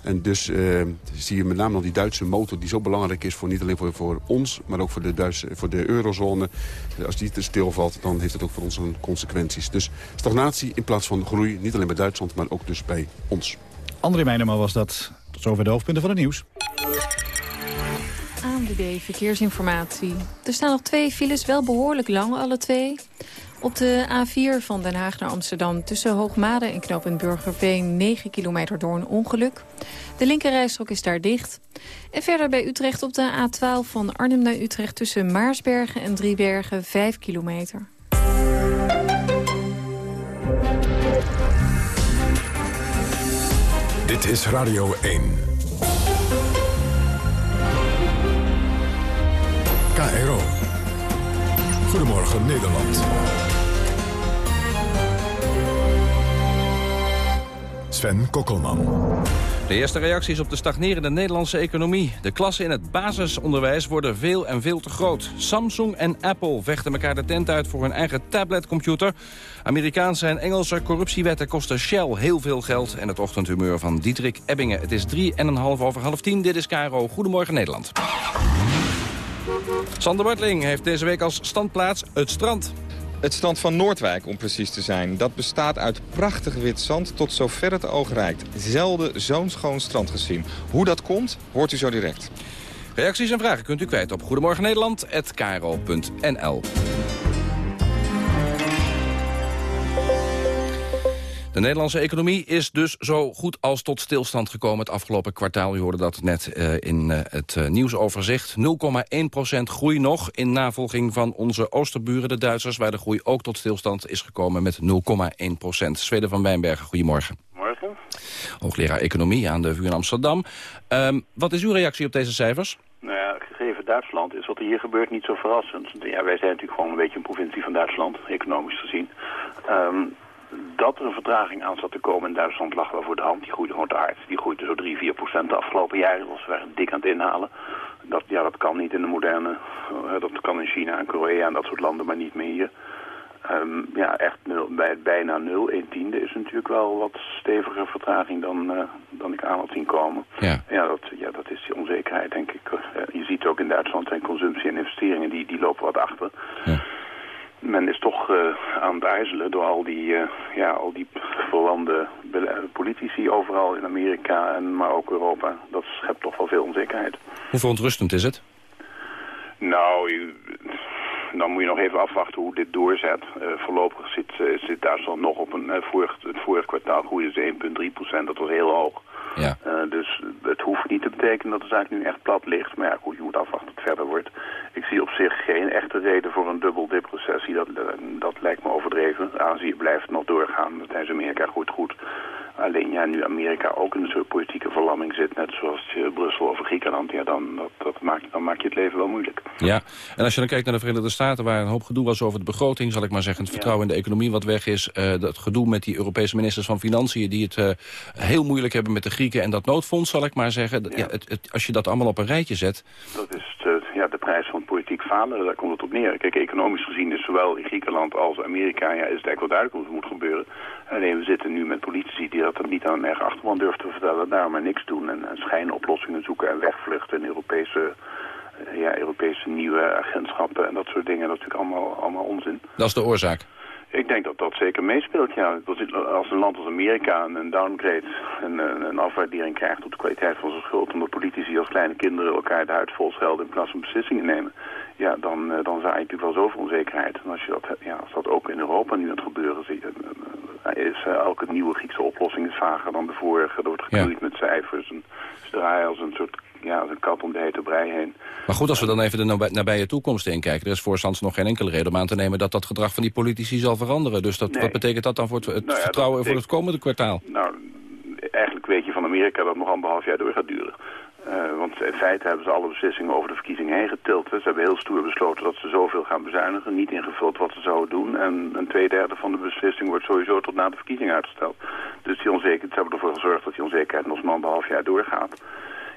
En dus eh, zie je met name al die Duitse motor die zo belangrijk is... Voor, niet alleen voor, voor ons, maar ook voor de, Duitse, voor de eurozone. Als die te stilvalt, dan heeft het ook voor ons een consequenties. Dus stagnatie in plaats van groei, niet alleen bij Duitsland... maar ook dus bij ons. André Meijnema was dat. Tot zover de hoofdpunten van het nieuws. ANWB Verkeersinformatie. Er staan nog twee files, wel behoorlijk lang alle twee. Op de A4 van Den Haag naar Amsterdam tussen Hoogmade en knooppunt Burgerveen 9 kilometer door een ongeluk. De linkerrijstrook is daar dicht. En verder bij Utrecht op de A12 van Arnhem naar Utrecht tussen Maarsbergen en Driebergen 5 kilometer. Dit is Radio 1. KRO. Goedemorgen Nederland. Sven Kokkelman. De eerste reacties op de stagnerende Nederlandse economie. De klassen in het basisonderwijs worden veel en veel te groot. Samsung en Apple vechten elkaar de tent uit voor hun eigen tabletcomputer. Amerikaanse en Engelse corruptiewetten kosten Shell heel veel geld. En het ochtendhumeur van Diederik Ebbingen. Het is drie en een half over half tien. Dit is Caro. Goedemorgen Nederland. Sander Bartling heeft deze week als standplaats het strand. Het strand van Noordwijk, om precies te zijn. Dat bestaat uit prachtig wit zand tot zover het oog reikt. Zelden zo'n schoon strand gezien. Hoe dat komt, hoort u zo direct. Reacties en vragen kunt u kwijt op Goedemorgen De Nederlandse economie is dus zo goed als tot stilstand gekomen het afgelopen kwartaal. U hoorde dat net uh, in uh, het uh, nieuwsoverzicht. 0,1% groei nog in navolging van onze oosterburen, de Duitsers... waar de groei ook tot stilstand is gekomen met 0,1% Zweden van Wijnbergen, goedemorgen. Morgen. Hoogleraar Economie aan de VU in Amsterdam. Um, wat is uw reactie op deze cijfers? Nou ja, gegeven Duitsland is wat er hier gebeurt niet zo verrassend. Ja, wij zijn natuurlijk gewoon een beetje een provincie van Duitsland, economisch gezien. Um, dat er een vertraging aan zat te komen in Duitsland lag wel voor de hand. Die groeide gewoon te hard. Die groeide zo 3, 4 procent de afgelopen jaren. Dat was dik aan het inhalen. Dat, ja, dat kan niet in de moderne... Uh, dat kan in China en Korea en dat soort landen, maar niet meer hier. Ehm, ja, echt nul, bij, bijna nul. Een tiende is natuurlijk wel wat steviger vertraging dan, uh, dan ik aan had zien komen. Ja. Ja, dat, ja, dat is die onzekerheid, denk ik. Uh, je ziet ook in Duitsland en consumptie en investeringen, die, die lopen wat achter. Ja. Men is toch uh, aan het aarzelen door al die, ja, al die verwande politici overal in Amerika, en, maar ook Europa. Dat schept toch wel veel onzekerheid. Hoe verontrustend is het? Nou, dan moet je nog even afwachten hoe dit doorzet. Uh, voorlopig zit, uh, zit Duitsland nog op een... Uh, vorig, het vorige kwartaal groeide ze 1,3 procent. Dat was heel hoog. Ja. dus het hoeft niet te betekenen dat de zaak nu echt plat ligt. Maar ja, goed, je moet afwachten wat het verder wordt. Ik zie op zich geen echte reden voor een dubbel dip-recessie. Dat, dat lijkt me overdreven. Azië blijft nog doorgaan. Latijns-Amerika groeit goed. Alleen ja, nu Amerika ook in een soort politieke verlamming zit, net zoals Brussel over Griekenland, ja, dan, dat, dat maakt, dan maak je het leven wel moeilijk. Ja, en als je dan kijkt naar de Verenigde Staten, waar een hoop gedoe was over de begroting, zal ik maar zeggen, het vertrouwen in de economie wat weg is, uh, dat gedoe met die Europese ministers van Financiën, die het uh, heel moeilijk hebben met de Grieken en dat noodfonds, zal ik maar zeggen. Ja. ja het, het, als je dat allemaal op een rijtje zet... Dat is van politiek falen, daar komt het op neer. Kijk, economisch gezien is zowel in Griekenland als Amerika, ja, is het eigenlijk wel duidelijk hoe het moet gebeuren. Alleen we zitten nu met politici die dat niet aan een eigen achterban durven te vertellen. Daarom maar niks doen en, en schijnoplossingen zoeken en wegvluchten in Europese, uh, ja, Europese nieuwe agentschappen en dat soort dingen. Dat is natuurlijk allemaal, allemaal onzin. Dat is de oorzaak? Ik denk dat dat zeker meespeelt, ja. Als een land als Amerika een downgrade, een, een afwaardering krijgt op de kwaliteit van zijn schuld... omdat politici als kleine kinderen elkaar de huid vol schelden in plaats van beslissingen nemen... ja, dan, dan zaai je natuurlijk wel zoveel onzekerheid. En als, je dat, ja, als dat ook in Europa nu aan het gebeuren zie, is uh, elke nieuwe Griekse oplossing is vager dan de vorige. Er wordt geknoeid ja. met cijfers en draaien als een soort ja, als een kat om de hete brei heen. Maar goed, als we dan even de nabij, nabije toekomst inkijken... er is voorstands nog geen enkele reden om aan te nemen... dat dat gedrag van die politici zal veranderen. Dus dat, nee. wat betekent dat dan voor het, het nou ja, vertrouwen betekent, voor het komende kwartaal? Nou, eigenlijk weet je van Amerika dat het nog anderhalf jaar door gaat duren. Uh, want in feite hebben ze alle beslissingen over de verkiezingen heen getild. Ze hebben heel stoer besloten dat ze zoveel gaan bezuinigen. Niet ingevuld wat ze zouden doen. En een tweederde van de beslissing wordt sowieso tot na de verkiezingen uitgesteld. Dus die onzekerheid, ze hebben ervoor gezorgd dat die onzekerheid nog een anderhalf jaar doorgaat.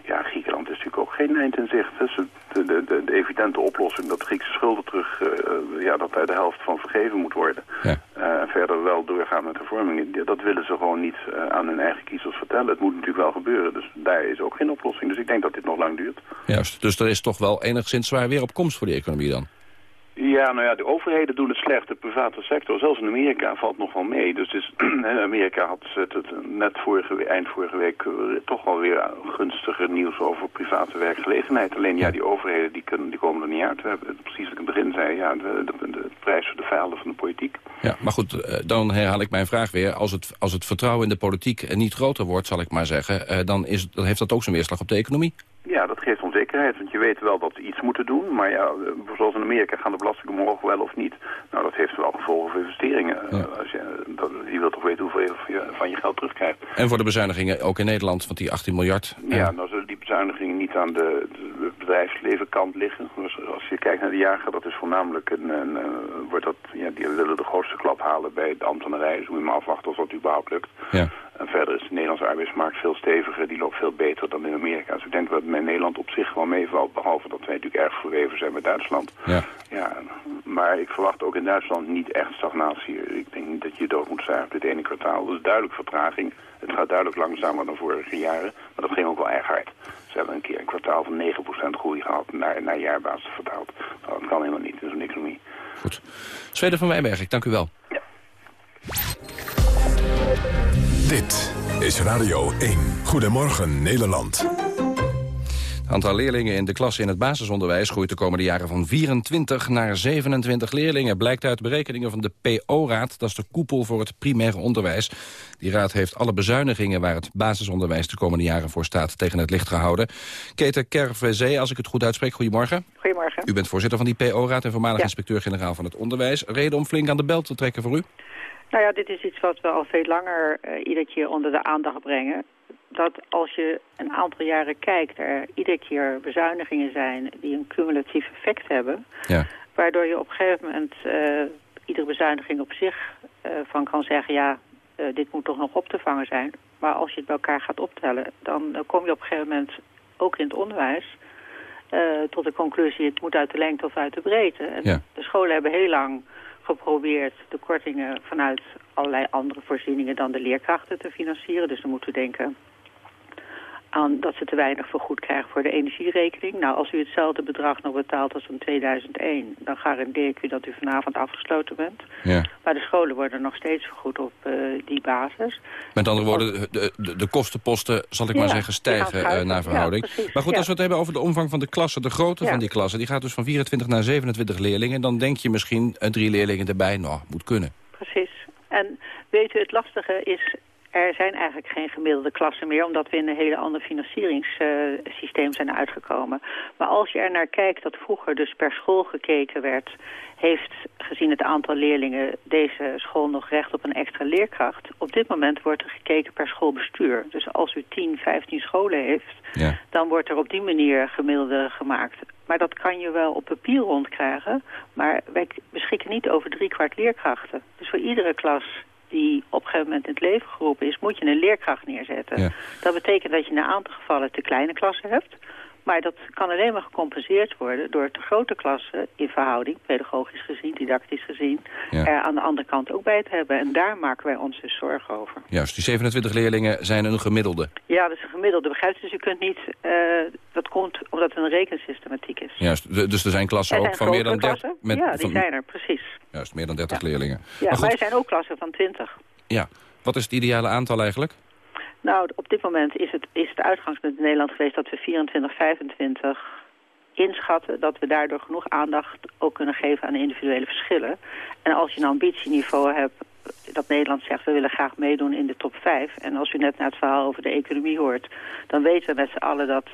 Ja, Griekenland is natuurlijk ook geen eind in zicht. Dus de, de, de, de evidente oplossing dat de Griekse schulden terug, uh, ja, dat daar de helft van vergeven moet worden. Ja. Uh, verder wel doorgaan met hervormingen. Dat willen ze gewoon niet uh, aan hun eigen kiezers vertellen. Het moet natuurlijk wel gebeuren. Dus daar is ook geen oplossing. Dus ik denk dat dit nog lang duurt. Juist, dus er is toch wel enigszins zwaar weer op komst voor die economie dan? Ja, nou ja, de overheden doen het slecht. De private sector, zelfs in Amerika, valt nog wel mee. Dus is, Amerika had het, net vorige, eind vorige week uh, toch wel weer gunstiger nieuws over private werkgelegenheid. Alleen ja, die overheden die, kunnen, die komen er niet uit. We hebben precies wat ik in het begin zei, ja, de, de, de prijs voor de vijanden van de politiek. Ja, maar goed, dan herhaal ik mijn vraag weer. Als het, als het vertrouwen in de politiek niet groter wordt, zal ik maar zeggen, dan, is, dan heeft dat ook zijn weerslag op de economie. Ja, geeft onzekerheid, want je weet wel dat ze iets moeten doen. Maar ja, zoals in Amerika gaan de belastingen omhoog wel of niet. Nou, dat heeft wel gevolgen voor investeringen. Ja. Als je, dat, je wilt toch weten hoeveel je van je geld terugkrijgt. En voor de bezuinigingen ook in Nederland, want die 18 miljard... Ja, nou zullen die bezuinigingen niet aan de, de bedrijfslevenkant liggen. Dus als je kijkt naar de jager, dat is voornamelijk een... een, een wordt dat, ja, die willen de grootste klap halen bij de ambtenarij. Dus moet je maar afwachten of dat überhaupt lukt. Ja. En verder is de Nederlandse arbeidsmarkt veel steviger. Die loopt veel beter dan in Amerika. Dus ik denk dat het met Nederland op zich wel meevalt. Behalve dat wij natuurlijk erg verweven zijn met Duitsland. Ja. Ja, maar ik verwacht ook in Duitsland niet echt stagnatie. Ik denk niet dat je dood moet zijn op dit ene kwartaal. Dat is duidelijk vertraging. Het gaat duidelijk langzamer dan vorige jaren. Maar dat ging ook wel erg hard. Ze hebben een keer een kwartaal van 9% groei gehad naar, naar jaarbasis vertaald. Nou, dat kan helemaal niet in zo'n economie. Goed. Zweden van Wijnberg, ik dank u wel. Ja. Dit is Radio 1. Goedemorgen Nederland. Het aantal leerlingen in de klas in het basisonderwijs groeit de komende jaren van 24 naar 27 leerlingen. Blijkt uit berekeningen van de PO-raad, dat is de koepel voor het primaire onderwijs. Die raad heeft alle bezuinigingen waar het basisonderwijs de komende jaren voor staat tegen het licht gehouden. Keten Kervezee, als ik het goed uitspreek, goedemorgen. Goedemorgen. U bent voorzitter van die PO-raad en voormalig ja. inspecteur-generaal van het onderwijs. Reden om flink aan de bel te trekken voor u? Nou ja, dit is iets wat we al veel langer uh, iedere keer onder de aandacht brengen. Dat als je een aantal jaren kijkt, er iedere keer bezuinigingen zijn die een cumulatief effect hebben. Ja. Waardoor je op een gegeven moment uh, iedere bezuiniging op zich uh, van kan zeggen, ja, dit moet toch nog op te vangen zijn. Maar als je het bij elkaar gaat optellen, dan kom je op een gegeven moment ook in het onderwijs tot de conclusie, het moet uit de lengte of uit de breedte. En ja. de scholen hebben heel lang geprobeerd de kortingen vanuit allerlei andere voorzieningen dan de leerkrachten te financieren. Dus dan moeten we denken aan dat ze te weinig vergoed krijgen voor de energierekening. Nou, als u hetzelfde bedrag nog betaalt als in 2001... dan garandeer ik u dat u vanavond afgesloten bent. Ja. Maar de scholen worden nog steeds vergoed op uh, die basis. Met andere woorden, de, de, de kostenposten, zal ik Ja, maar zeggen, stijgen uh, naar verhouding. Ja, maar goed, als we het hebben over de omvang van de klassen... de grootte van die klassen, die gaat dus van 24 naar 27 leerlingen... dan denk je misschien uh, drie leerlingen erbij, nou, moet kunnen. Precies. En weet u, het lastige is... Er zijn eigenlijk geen gemiddelde klassen meer... omdat we in een hele ander financieringssysteem zijn uitgekomen. Maar als je er naar kijkt dat vroeger dus per school gekeken werd... heeft gezien het aantal leerlingen deze school nog recht op een extra leerkracht. Op dit moment wordt er gekeken per schoolbestuur. Dus als u 10, 15 scholen heeft... Ja. dan wordt er op die manier gemiddelde gemaakt. Maar dat kan je wel op papier rondkrijgen. Maar wij beschikken niet over drie kwart leerkrachten. Dus voor iedere klas die op een gegeven moment in het leven geroepen is... moet je een leerkracht neerzetten. Ja. Dat betekent dat je in een aantal gevallen te kleine klassen hebt... Maar dat kan alleen maar gecompenseerd worden door te grote klassen in verhouding, pedagogisch gezien, didactisch gezien, Ja. er aan de andere kant ook bij te hebben. En daar maken wij ons dus zorgen over. Juist, die 27 leerlingen zijn een gemiddelde. Ja, dat is een gemiddelde, begrijpt u? Dus u kunt niet, eh, dat komt omdat het een rekensystematiek is. Juist, de- dus er zijn klassen Er ook van meer dan grotere 30... klassen. ja, die van- zijn er, precies. Juist, meer dan 30 leerlingen. Ja, maar er zijn ook klassen van 20. ja. wat is het ideale aantal eigenlijk? Nou, op dit moment is het, is het uitgangspunt in Nederland geweest dat we 24, 25 inschatten. Dat we daardoor genoeg aandacht ook kunnen geven aan de individuele verschillen. En als je een ambitieniveau hebt dat Nederland zegt we willen graag meedoen in de top 5. En als u net naar het verhaal over de economie hoort, dan weten we met z'n allen dat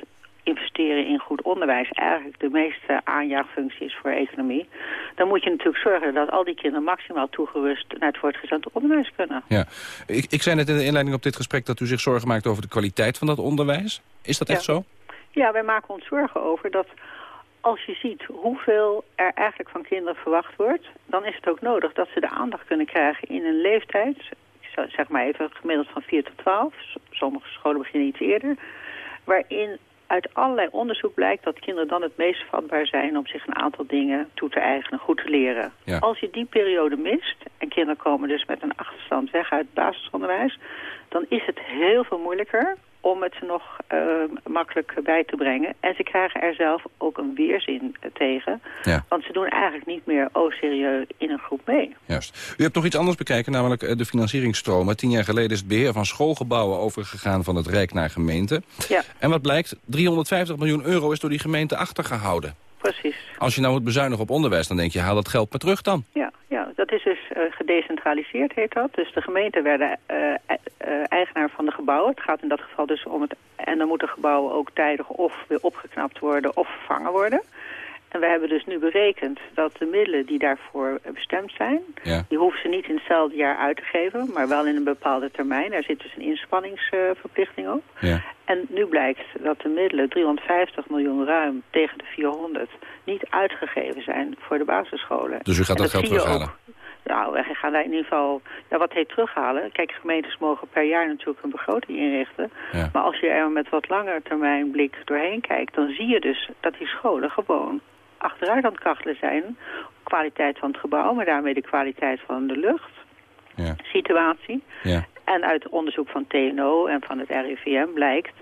investeren in goed onderwijs eigenlijk de meeste aanjaagfunctie is voor economie. Dan moet je natuurlijk zorgen dat al die kinderen maximaal toegerust naar het voortgezet onderwijs kunnen. Ja. Ik, ik zei net in de inleiding op dit gesprek dat u zich zorgen maakt over de kwaliteit van dat onderwijs. Is dat echt zo? Ja, wij maken ons zorgen over dat als je ziet hoeveel er eigenlijk van kinderen verwacht wordt... dan is het ook nodig dat ze de aandacht kunnen krijgen in een leeftijd... zeg maar even gemiddeld van 4 tot 12, s- sommige scholen beginnen iets eerder... waarin uit allerlei onderzoek blijkt dat kinderen dan het meest vatbaar zijn... om zich een aantal dingen toe te eigenen, goed te leren. Ja. Als je die periode mist en kinderen komen dus met een achterstand weg uit het basisonderwijs... dan is het heel veel moeilijker om het ze nog eh, makkelijk bij te brengen. En ze krijgen er zelf ook een weerzin tegen. Ja. Want ze doen eigenlijk niet meer, oh serieus, in een groep mee. Juist. U hebt nog iets anders bekijken, namelijk eh, de financieringsstromen. Tien jaar geleden is het beheer van schoolgebouwen overgegaan van het Rijk naar gemeente. Ja, En wat blijkt? 350 miljoen euro is door die gemeente achtergehouden. precies. Als je nou moet bezuinigen op onderwijs, dan denk je, haal dat geld maar terug dan. Ja, ja, dat is dus eh, gedecentraliseerd, heet dat. Dus de gemeenten werden eh, eh, eh, eigenaar van de gebouwen. Het gaat in dat geval dus om het... En dan moeten gebouwen ook tijdig of weer opgeknapt worden of vervangen worden. En we hebben dus nu berekend dat de middelen die daarvoor bestemd zijn... Ja. die hoeven ze niet in hetzelfde jaar uit te geven... maar wel in een bepaalde termijn. Daar zit dus een inspanningsverplichting op. Ja. En nu blijkt dat de middelen, 350 miljoen ruim tegen de 400... niet uitgegeven zijn voor de basisscholen. Dus u gaat En dat geld terughalen? Nou, gaan daar in ieder geval... Ja, wat heet terughalen? Kijk, gemeentes mogen per jaar natuurlijk een begroting inrichten. Ja. Maar als je er met wat langer termijn blik doorheen kijkt... dan zie je dus dat die scholen gewoon achteruit aan het kachelen zijn. Kwaliteit van het gebouw, maar daarmee de kwaliteit van de lucht. Ja. Situatie. Ja. En uit onderzoek van TNO en van het RIVM blijkt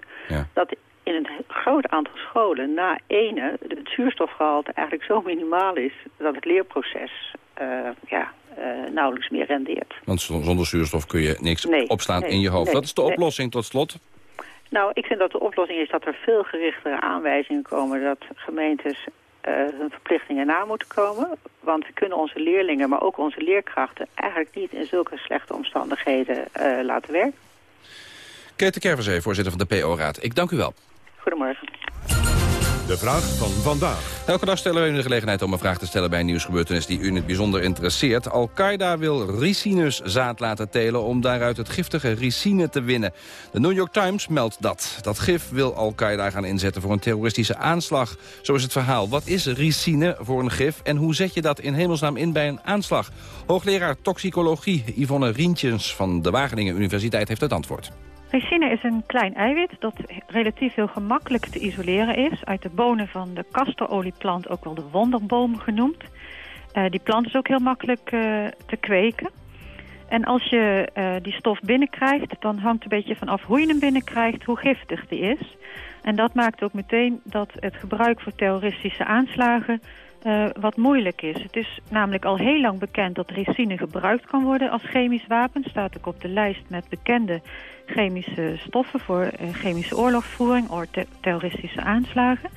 dat in een groot aantal scholen na ene het zuurstofgehalte eigenlijk zo minimaal is dat het leerproces eh, ja, eh, nauwelijks meer rendeert. Want zonder zuurstof kun je niks Nee, opslaan nee, in je hoofd. nee, Wat is de oplossing tot slot? Nou, ik vind dat de oplossing is dat er veel gerichtere aanwijzingen komen dat gemeentes eh, hun verplichtingen na moeten komen. Want we kunnen onze leerlingen, maar ook onze leerkrachten eigenlijk niet in zulke slechte omstandigheden eh, laten werken. De Kerverzee, voorzitter van de PO-raad. Ik dank u wel. Goedemorgen. De vraag van vandaag. Elke dag stellen wij u de gelegenheid om een vraag te stellen bij een nieuwsgebeurtenis die u in het bijzonder interesseert. Al-Qaeda wil ricinuszaad laten telen om daaruit het giftige ricine te winnen. De New York Times meldt dat. Dat gif wil Al-Qaeda gaan inzetten voor een terroristische aanslag. Zo is het verhaal. Wat is ricine voor een gif en hoe zet je dat in hemelsnaam in bij een aanslag? Hoogleraar toxicologie Yvonne Rientjens van de Wageningen Universiteit heeft het antwoord. Ricine is een klein eiwit dat relatief heel gemakkelijk te isoleren is... uit de bonen van de castorolieplant, ook wel de wonderboom genoemd. die plant is ook heel makkelijk te kweken. En als je die stof binnenkrijgt, dan hangt een beetje vanaf hoe je hem binnenkrijgt, hoe giftig die is. En dat maakt ook meteen dat het gebruik voor terroristische aanslagen uh, wat moeilijk is. Het is namelijk al heel lang bekend dat ricine gebruikt kan worden als chemisch wapen. Staat ook op de lijst met bekende chemische stoffen voor uh, chemische oorlogsvoering of te terroristische aanslagen.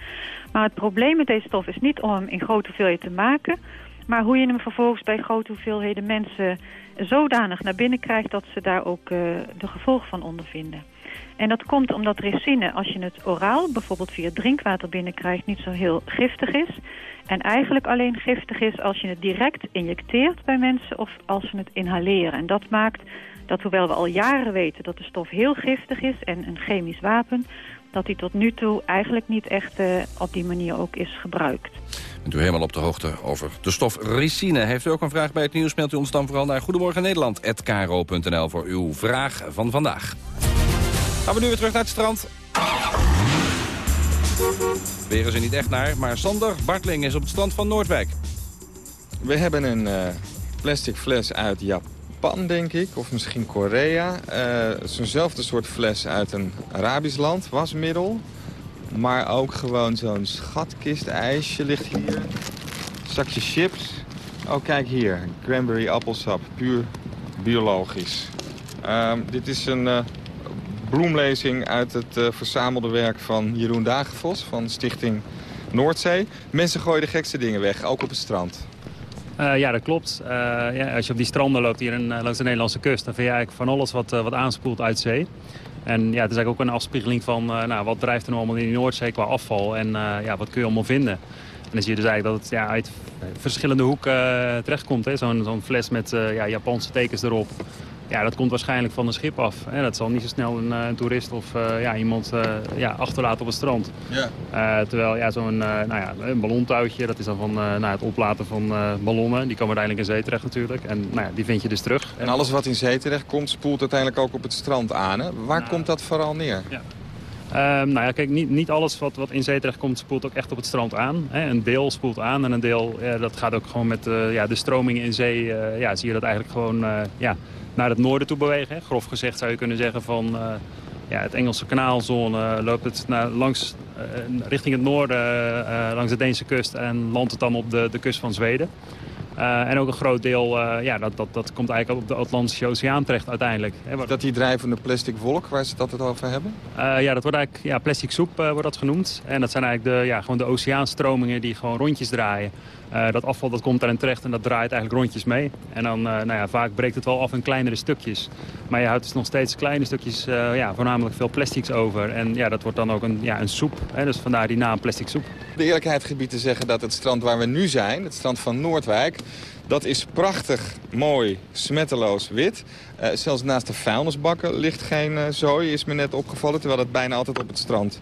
Maar het probleem met deze stof is niet om hem in grote hoeveelheden te maken... maar hoe je hem vervolgens bij grote hoeveelheden mensen zodanig naar binnen krijgt... dat ze daar ook uh, de gevolgen van ondervinden. En dat komt omdat ricine, als je het oraal, bijvoorbeeld via drinkwater binnenkrijgt, niet zo heel giftig is. En eigenlijk alleen giftig is als je het direct injecteert bij mensen of als ze het inhaleren. En dat maakt dat hoewel we al jaren weten dat de stof heel giftig is en een chemisch wapen, dat die tot nu toe eigenlijk niet echt uh, op die manier ook is gebruikt. Bent u helemaal op de hoogte over de stof ricine. Heeft u ook een vraag bij het nieuws, mailt u ons dan vooral naar Goedemorgen Nederland@kro.nl voor uw vraag van vandaag. Gaan we nu weer terug naar het strand. Weer er niet echt naar, maar Sander Bartling is op het strand van Noordwijk. We hebben een uh, plastic fles uit Japan, denk ik. Of misschien Korea. Uh, Zo'nzelfde soort fles uit een Arabisch land, wasmiddel. Maar ook gewoon zo'n schatkist-ijsje ligt hier. Zakje chips. Oh, kijk hier. Cranberry appelsap. Puur biologisch. Uh, dit is een uh, bloemlezing uit het uh, verzamelde werk van Jeroen Dagenvos van Stichting Noordzee. Mensen gooien de gekste dingen weg, ook op het strand. Uh, ja, dat klopt. Uh, ja, als je op die stranden loopt hier in, langs de Nederlandse kust... dan vind je eigenlijk van alles wat, wat aanspoelt uit zee. En ja, het is eigenlijk ook een afspiegeling van nou, wat drijft er nou allemaal in de Noordzee qua afval... en ja, wat kun je allemaal vinden. En dan zie je dus eigenlijk dat het ja, uit verschillende hoeken terechtkomt. Zo'n zo'n fles met ja, Japanse tekens erop. Ja, dat komt waarschijnlijk van een schip af. Hè. Dat zal niet zo snel een, eh, een toerist of uh, ja, iemand uh, ja, achterlaten op het strand. Ja. terwijl ja, zo'n nou ja, een ballontouwtje, dat is dan van nou, het oplaten van ballonnen. Die komen uiteindelijk in zee terecht natuurlijk. En nou ja, die vind je dus terug. En alles wat in zee terecht komt, spoelt uiteindelijk ook op het strand aan. Hè? Waar nou. komt dat vooral neer? Ja. Um, nou ja, kijk, niet, niet alles wat, wat in zee terecht komt spoelt ook echt op het strand aan. Hè. Een deel spoelt aan en een deel, ja, dat gaat ook gewoon met uh, ja, de stromingen in zee, uh, ja, zie je dat eigenlijk gewoon ja, naar het noorden toe bewegen. Grof gezegd zou je kunnen zeggen van uh, ja, het Engelse kanaalzone loopt het naar, langs, uh, richting het noorden uh, langs de Deense kust en landt het dan op de, de kust van Zweden. Uh, en ook een groot deel, uh, ja, dat, dat, dat komt eigenlijk op de Atlantische Oceaan terecht uiteindelijk. Hè, dat die drijvende plastic wolk waar ze het altijd over hebben? Uh, ja, dat wordt eigenlijk ja, plastic soep wordt dat genoemd. En dat zijn eigenlijk de, ja, gewoon de oceaanstromingen die gewoon rondjes draaien. Uh, dat afval dat komt daarin terecht en dat draait eigenlijk rondjes mee. En dan, uh, nou ja, vaak breekt het wel af in kleinere stukjes. Maar je houdt dus nog steeds kleine stukjes, uh, ja, voornamelijk veel plastics over. En ja, dat wordt dan ook een, ja, een soep. Hè, dus vandaar die naam plastic soep. De eerlijkheid gebied te zeggen dat het strand waar we nu zijn, het strand van Noordwijk... dat is prachtig, mooi, smetteloos wit. zelfs naast de vuilnisbakken ligt geen zooi, is me net opgevallen. Terwijl dat bijna altijd op het strand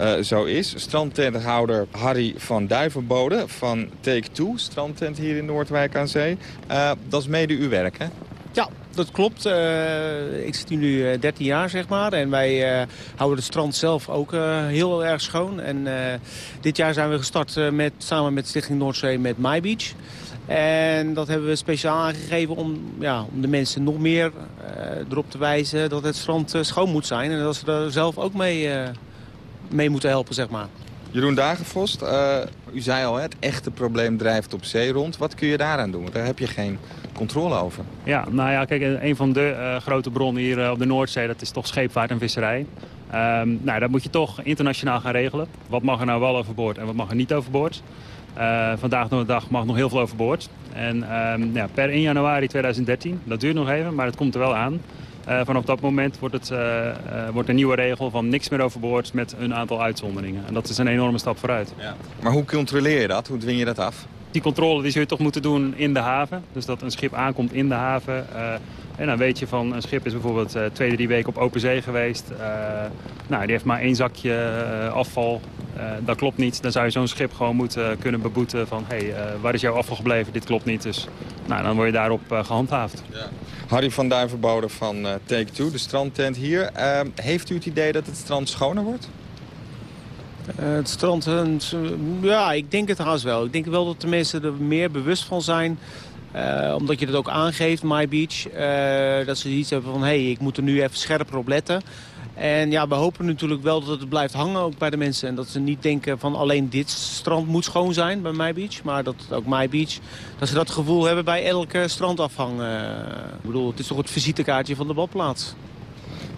uh, zo is. Strandtenthouder Harry van Duivenbode van Take Two, strandtent hier in Noordwijk aan Zee. Uh, dat is mede uw werk, hè? Ja, dat klopt. Uh, ik zit hier nu 13 jaar, zeg maar. En wij houden het strand zelf ook heel erg schoon. En dit jaar zijn we gestart met, samen met Stichting Noordzee met My Beach. En dat hebben we speciaal aangegeven om, ja, om de mensen nog meer erop te wijzen dat het strand schoon moet zijn. En dat ze er zelf ook mee mee moeten helpen, zeg maar. Jeroen Dagenvost, uh, u zei al, het echte probleem drijft op zee rond. Wat kun je daaraan doen? Daar heb je geen controle over. Ja, nou ja, kijk, een van de uh, grote bronnen hier uh, op de Noordzee... dat is toch scheepvaart en visserij. Um, nou, dat moet je toch internationaal gaan regelen. Wat mag er nou wel overboord en wat mag er niet overboord? vandaag de dag mag nog heel veel overboord. En um, ja, per 1 januari 2013, dat duurt nog even, maar het komt er wel aan... Uh, vanaf dat moment wordt, het, uh, uh, wordt een nieuwe regel van niks meer overboord met een aantal uitzonderingen. En dat is een enorme stap vooruit. Ja. Maar hoe controleer je dat? Hoe dwing je dat af? Die controle die zul je toch moeten doen in de haven. Dus dat een schip aankomt in de haven. en dan weet je van een schip is bijvoorbeeld twee, drie weken op open zee geweest. nou, die heeft maar één zakje afval. dat klopt niet. Dan zou je zo'n schip gewoon moeten kunnen beboeten van... hé, hey, waar is jouw afval gebleven? Dit klopt niet. Dus nou, dan word je daarop gehandhaafd. Ja. Harry van Duivenbode van uh, Take Two, de strandtent hier. Uh, heeft u het idee dat het strand schoner wordt? het strand, ja, ik denk het haast wel. Ik denk wel dat de mensen er meer bewust van zijn. omdat je dat ook aangeeft, My Beach. dat ze iets hebben van, hé, hey, ik moet er nu even scherper op letten. En ja, we hopen natuurlijk wel dat het blijft hangen ook bij de mensen. En dat ze niet denken van alleen dit strand moet schoon zijn bij My Beach. Maar dat ook My Beach, dat ze dat gevoel hebben bij elke strandafhang. Uh, ik bedoel, het is toch het visitekaartje van de badplaats.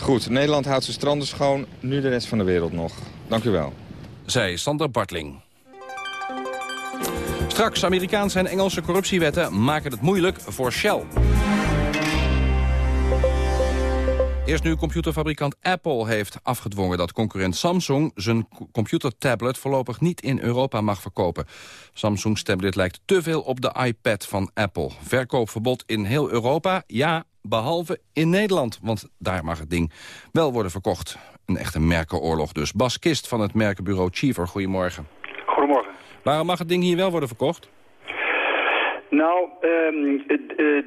Goed, Nederland houdt zijn stranden schoon, nu de rest van de wereld nog. Dank u wel. Zij Sander Bartling. Straks, Amerikaanse en Engelse corruptiewetten maken het moeilijk voor Shell. Eerst nu computerfabrikant Apple heeft afgedwongen dat concurrent Samsung zijn computertablet voorlopig niet in Europa mag verkopen. Samsung's tablet lijkt te veel op de iPad van Apple. Verkoopverbod in heel Europa, ja, behalve in Nederland, want daar mag het ding wel worden verkocht. Een echte merkenoorlog dus. Bas Kist van het merkenbureau Cheever, goedemorgen. Goedemorgen. Waarom mag het ding hier wel worden verkocht? Nou, um, uh,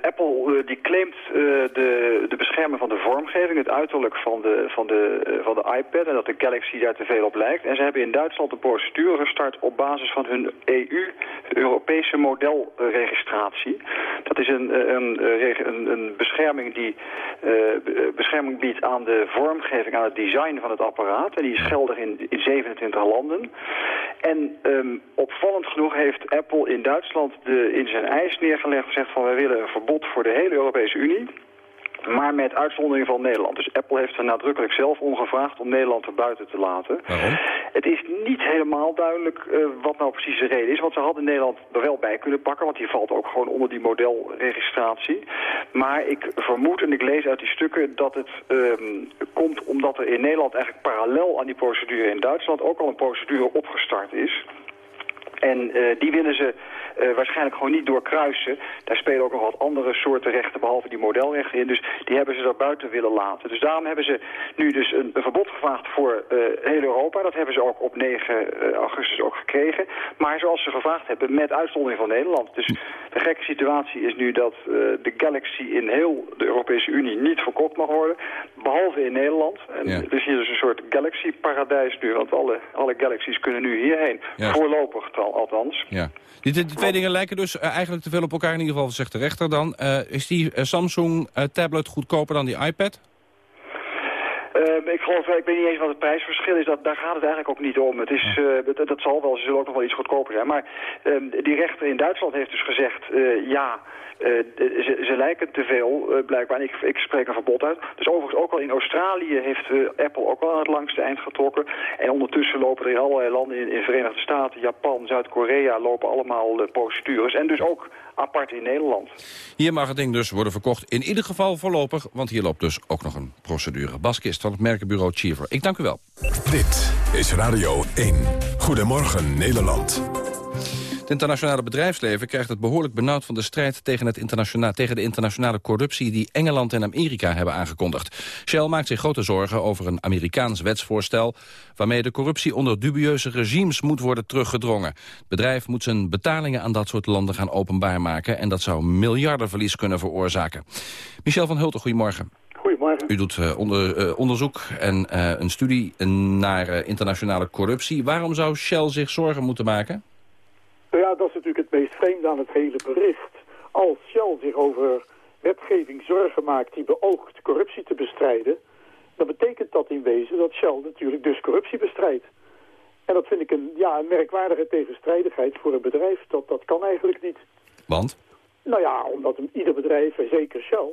Apple uh, die claimt uh, de, de bescherming van de vormgeving, het uiterlijk van de, van, de, van de iPad en dat de Galaxy daar te veel op lijkt. En ze hebben in Duitsland een procedure gestart op basis van hun EU, Europese modelregistratie. Dat is een, een, een, bescherming die bescherming biedt aan de vormgeving, aan het design van het apparaat. En die is geldig in, in 27 landen. En um, opvallend genoeg heeft Apple in Duitsland de, in zijn eis neergelegd gezegd van wij willen verbod voor de hele Europese Unie. Maar met uitzondering van Nederland. Dus Apple heeft er nadrukkelijk zelf ongevraagd om Nederland er buiten te laten. Waarom? Het is niet helemaal duidelijk uh, wat nou precies de reden is. Want ze hadden Nederland er wel bij kunnen pakken. Want die valt ook gewoon onder die modelregistratie. Maar ik vermoed en ik lees uit die stukken dat het um, komt omdat er in Nederland eigenlijk parallel aan die procedure in Duitsland ook al een procedure opgestart is. En uh, die willen ze uh, waarschijnlijk gewoon niet doorkruisen. Daar spelen ook nog wat andere soorten rechten behalve die modelrechten in. Dus die hebben ze daar buiten willen laten. Dus daarom hebben ze nu dus een, een verbod gevraagd voor uh, heel Europa. Dat hebben ze ook op 9 uh, augustus ook gekregen. Maar zoals ze gevraagd hebben, met uitzondering van Nederland. Dus de gekke situatie is nu dat de Galaxy in heel de Europese Unie niet verkocht mag worden. Behalve in Nederland. En ja. Dus hier is dus een soort Galaxy-paradijs nu. Want alle, alle Galaxies kunnen nu hierheen. Ja. Voorlopig althans. Ja. Die, die, twee dingen lijken dus uh, eigenlijk te veel op elkaar. In ieder geval zegt de rechter dan. Uh, is die uh, Samsung tablet goedkoper dan die iPad? Uh, ik geloof, ik weet niet eens wat het prijsverschil is. Dat, daar gaat het eigenlijk ook niet om. Het is, uh, dat, dat, zal wel, ze zullen ook nog wel iets goedkoper zijn. Maar uh, die rechter in Duitsland heeft dus gezegd, ja, ze, ze, lijken te veel, uh, blijkbaar. En ik, ik, spreek een verbod uit. Dus overigens ook al in Australië heeft uh, Apple ook al aan het langste eind getrokken. En ondertussen lopen er in allerlei landen in, in Verenigde Staten, Japan, Zuid-Korea... lopen allemaal procedures. En dus ook apart in Nederland. Hier mag het ding dus worden verkocht. In ieder geval voorlopig, want hier loopt dus ook nog een procedure. Bas Kist van het merkenbureau Cheever. Ik dank u wel. Dit is Radio 1. Goedemorgen Nederland. Het internationale bedrijfsleven krijgt het behoorlijk benauwd van de strijd tegen, het internationale, tegen de internationale corruptie die Engeland en Amerika hebben aangekondigd. Shell maakt zich grote zorgen over een Amerikaans wetsvoorstel waarmee de corruptie onder dubieuze regimes moet worden teruggedrongen. Het bedrijf moet zijn betalingen aan dat soort landen gaan openbaar maken en dat zou miljardenverlies kunnen veroorzaken. Michel van Hulten, goedemorgen. Goedemorgen. U doet uh, onder, uh, onderzoek en uh, een studie naar internationale corruptie. Waarom zou Shell zich zorgen moeten maken? Ja, dat is natuurlijk het meest vreemde aan het hele bericht. Als Shell zich over wetgeving zorgen maakt die beoogt corruptie te bestrijden... dan betekent dat in wezen dat Shell natuurlijk dus corruptie bestrijdt. En dat vind ik een, ja, een merkwaardige tegenstrijdigheid voor een bedrijf. Dat, dat kan eigenlijk niet. Want? Nou ja, omdat ieder bedrijf, en zeker Shell,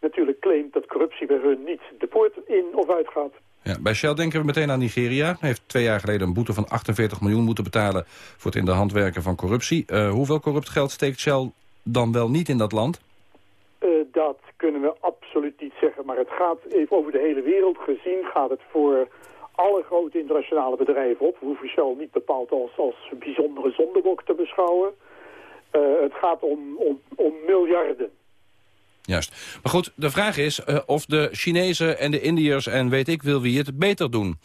natuurlijk claimt dat corruptie bij hun niet de poort in of uitgaat. Ja, bij Shell denken we meteen aan Nigeria. Heeft twee jaar geleden een boete van 48 miljoen moeten betalen... voor het in de hand werken van corruptie. Uh, hoeveel corrupt geld steekt Shell dan wel niet in dat land? Uh, dat kunnen we absoluut niet zeggen. Maar het gaat even over de hele wereld gezien... gaat het voor alle grote internationale bedrijven op. We hoeven Shell niet bepaald als, als bijzondere zondebok te beschouwen. Uh, het gaat om, om, om miljarden. Juist. Maar goed, de vraag is uh, of de Chinezen en de Indiërs en weet ik wil wie het beter doen.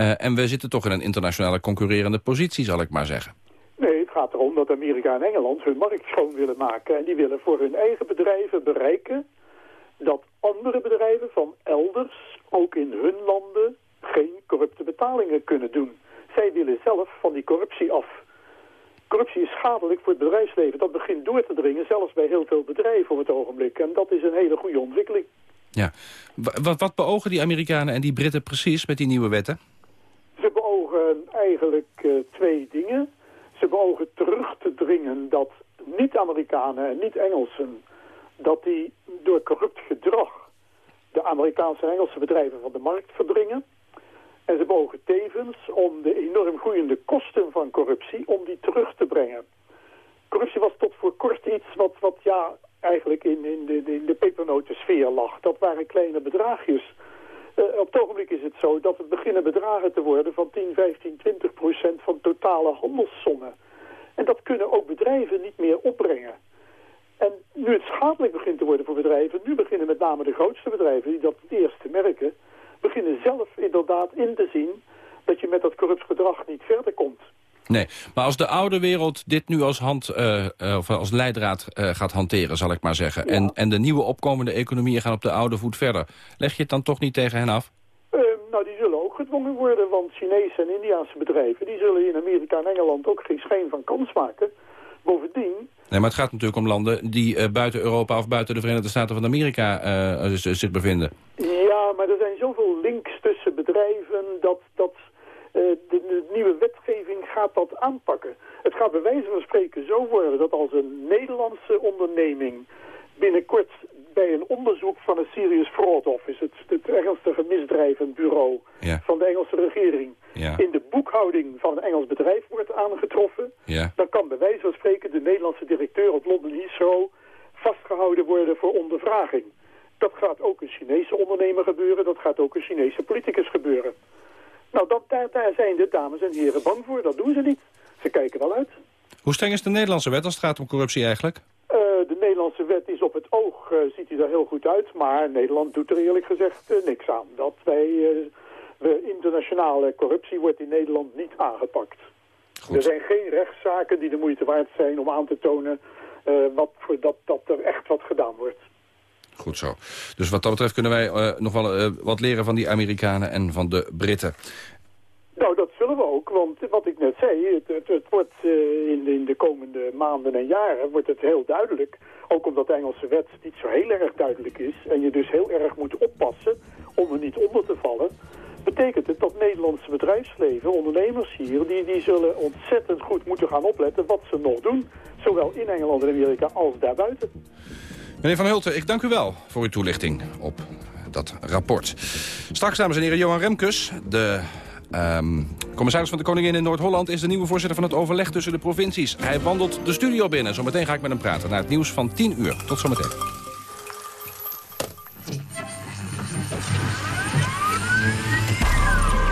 Uh, en we zitten toch in een internationale concurrerende positie, zal ik maar zeggen. Nee, het gaat erom dat Amerika en Engeland hun markt schoon willen maken. En die willen voor hun eigen bedrijven bereiken dat andere bedrijven van elders, ook in hun landen, geen corrupte betalingen kunnen doen. Zij willen zelf van die corruptie af. Corruptie is schadelijk voor het bedrijfsleven. Dat begint door te dringen, zelfs bij heel veel bedrijven op het ogenblik. En dat is een hele goede ontwikkeling. Ja. Wat, wat beogen die Amerikanen en die Britten precies met die nieuwe wetten? Ze beogen eigenlijk uh, twee dingen. Ze beogen terug te dringen dat niet-Amerikanen en niet-Engelsen... dat die door corrupt gedrag de Amerikaanse en Engelse bedrijven van de markt verdringen. En ze beogen tevens om de enorm groeiende kosten van corruptie, om die terug te brengen. Corruptie was tot voor kort iets wat, wat ja, eigenlijk in, in de, in de pepernotensfeer lag. Dat waren kleine bedragjes. Uh, op het ogenblik is het zo dat het beginnen bedragen te worden van 10, 15, 20 procent van totale handelssommen. En dat kunnen ook bedrijven niet meer opbrengen. En nu het schadelijk begint te worden voor bedrijven, nu beginnen met name de grootste bedrijven die dat het eerste merken, beginnen zelf inderdaad in te zien dat je met dat corrupt gedrag niet verder komt. Nee, maar als de oude wereld dit nu als, hand, uh, of als leidraad uh, gaat hanteren, zal ik maar zeggen... En, en de nieuwe opkomende economieën gaan op de oude voet verder... leg je het dan toch niet tegen hen af? Nou, die zullen ook gedwongen worden, want Chinese en Indiaanse bedrijven... die zullen in Amerika en Engeland ook geen schijn van kans maken. Bovendien... Nee, maar het gaat natuurlijk om landen die buiten Europa of buiten de Verenigde Staten van Amerika zich bevinden. Ja, maar er zijn zoveel links tussen bedrijven dat... dat uh, de, de, nieuwe wetgeving gaat dat aanpakken. Het gaat bij wijze van spreken zo worden dat als een Nederlandse onderneming binnenkort bij een onderzoek van een Serious Fraud Office, het, het ernstige misdrijvenbureau ja. van de Engelse regering, ja. in de boekhouding van een Engels bedrijf wordt aangetroffen, ja. dan kan bij wijze van spreken de Nederlandse directeur op London Heathrow vastgehouden worden voor ondervraging. Dat gaat ook een Chinese ondernemer gebeuren, dat gaat ook een Chinese politicus gebeuren. Nou, dat, daar, daar zijn de dames en heren bang voor. Dat doen ze niet. Ze kijken wel uit. Hoe streng is de Nederlandse wet als het gaat om corruptie eigenlijk? De Nederlandse wet is op het oog, uh, ziet hij er heel goed uit. Maar Nederland doet er eerlijk gezegd uh, niks aan. Dat wij, we internationale corruptie wordt in Nederland niet aangepakt. Goed. Er zijn geen rechtszaken die de moeite waard zijn om aan te tonen wat voor dat, dat er echt wat gedaan wordt. Goed zo. Dus wat dat betreft kunnen wij nog wel wat leren van die Amerikanen en van de Britten. Nou, dat zullen we ook, want wat ik net zei, het, het, wordt in, de, in, de, komende maanden en jaren wordt het heel duidelijk. Ook omdat de Engelse wet niet zo heel erg duidelijk is en je dus heel erg moet oppassen om er niet onder te vallen. Betekent het dat Nederlandse bedrijfsleven, ondernemers hier, die, die zullen ontzettend goed moeten gaan opletten wat ze nog doen. Zowel in Engeland en Amerika als daarbuiten. Meneer Van Hulten, ik dank u wel voor uw toelichting op dat rapport. Straks, dames en heren, Johan Remkes, de um, commissaris van de Koningin in Noord-Holland... is de nieuwe voorzitter van het overleg tussen de provincies. Hij wandelt de studio binnen. Zometeen ga ik met hem praten naar het nieuws van 10 uur. Tot zometeen.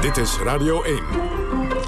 Dit is Radio 1.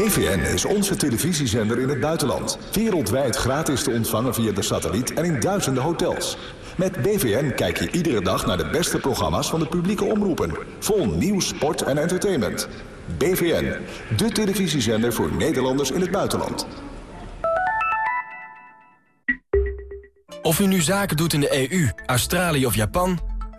BVN is onze televisiezender in het buitenland. Wereldwijd gratis te ontvangen via de satelliet en in duizenden hotels. Met BVN kijk je iedere dag naar de beste programma's van de publieke omroepen. Vol nieuws, sport en entertainment. BVN, de televisiezender voor Nederlanders in het buitenland. Of u nu zaken doet in de EU, Australië of Japan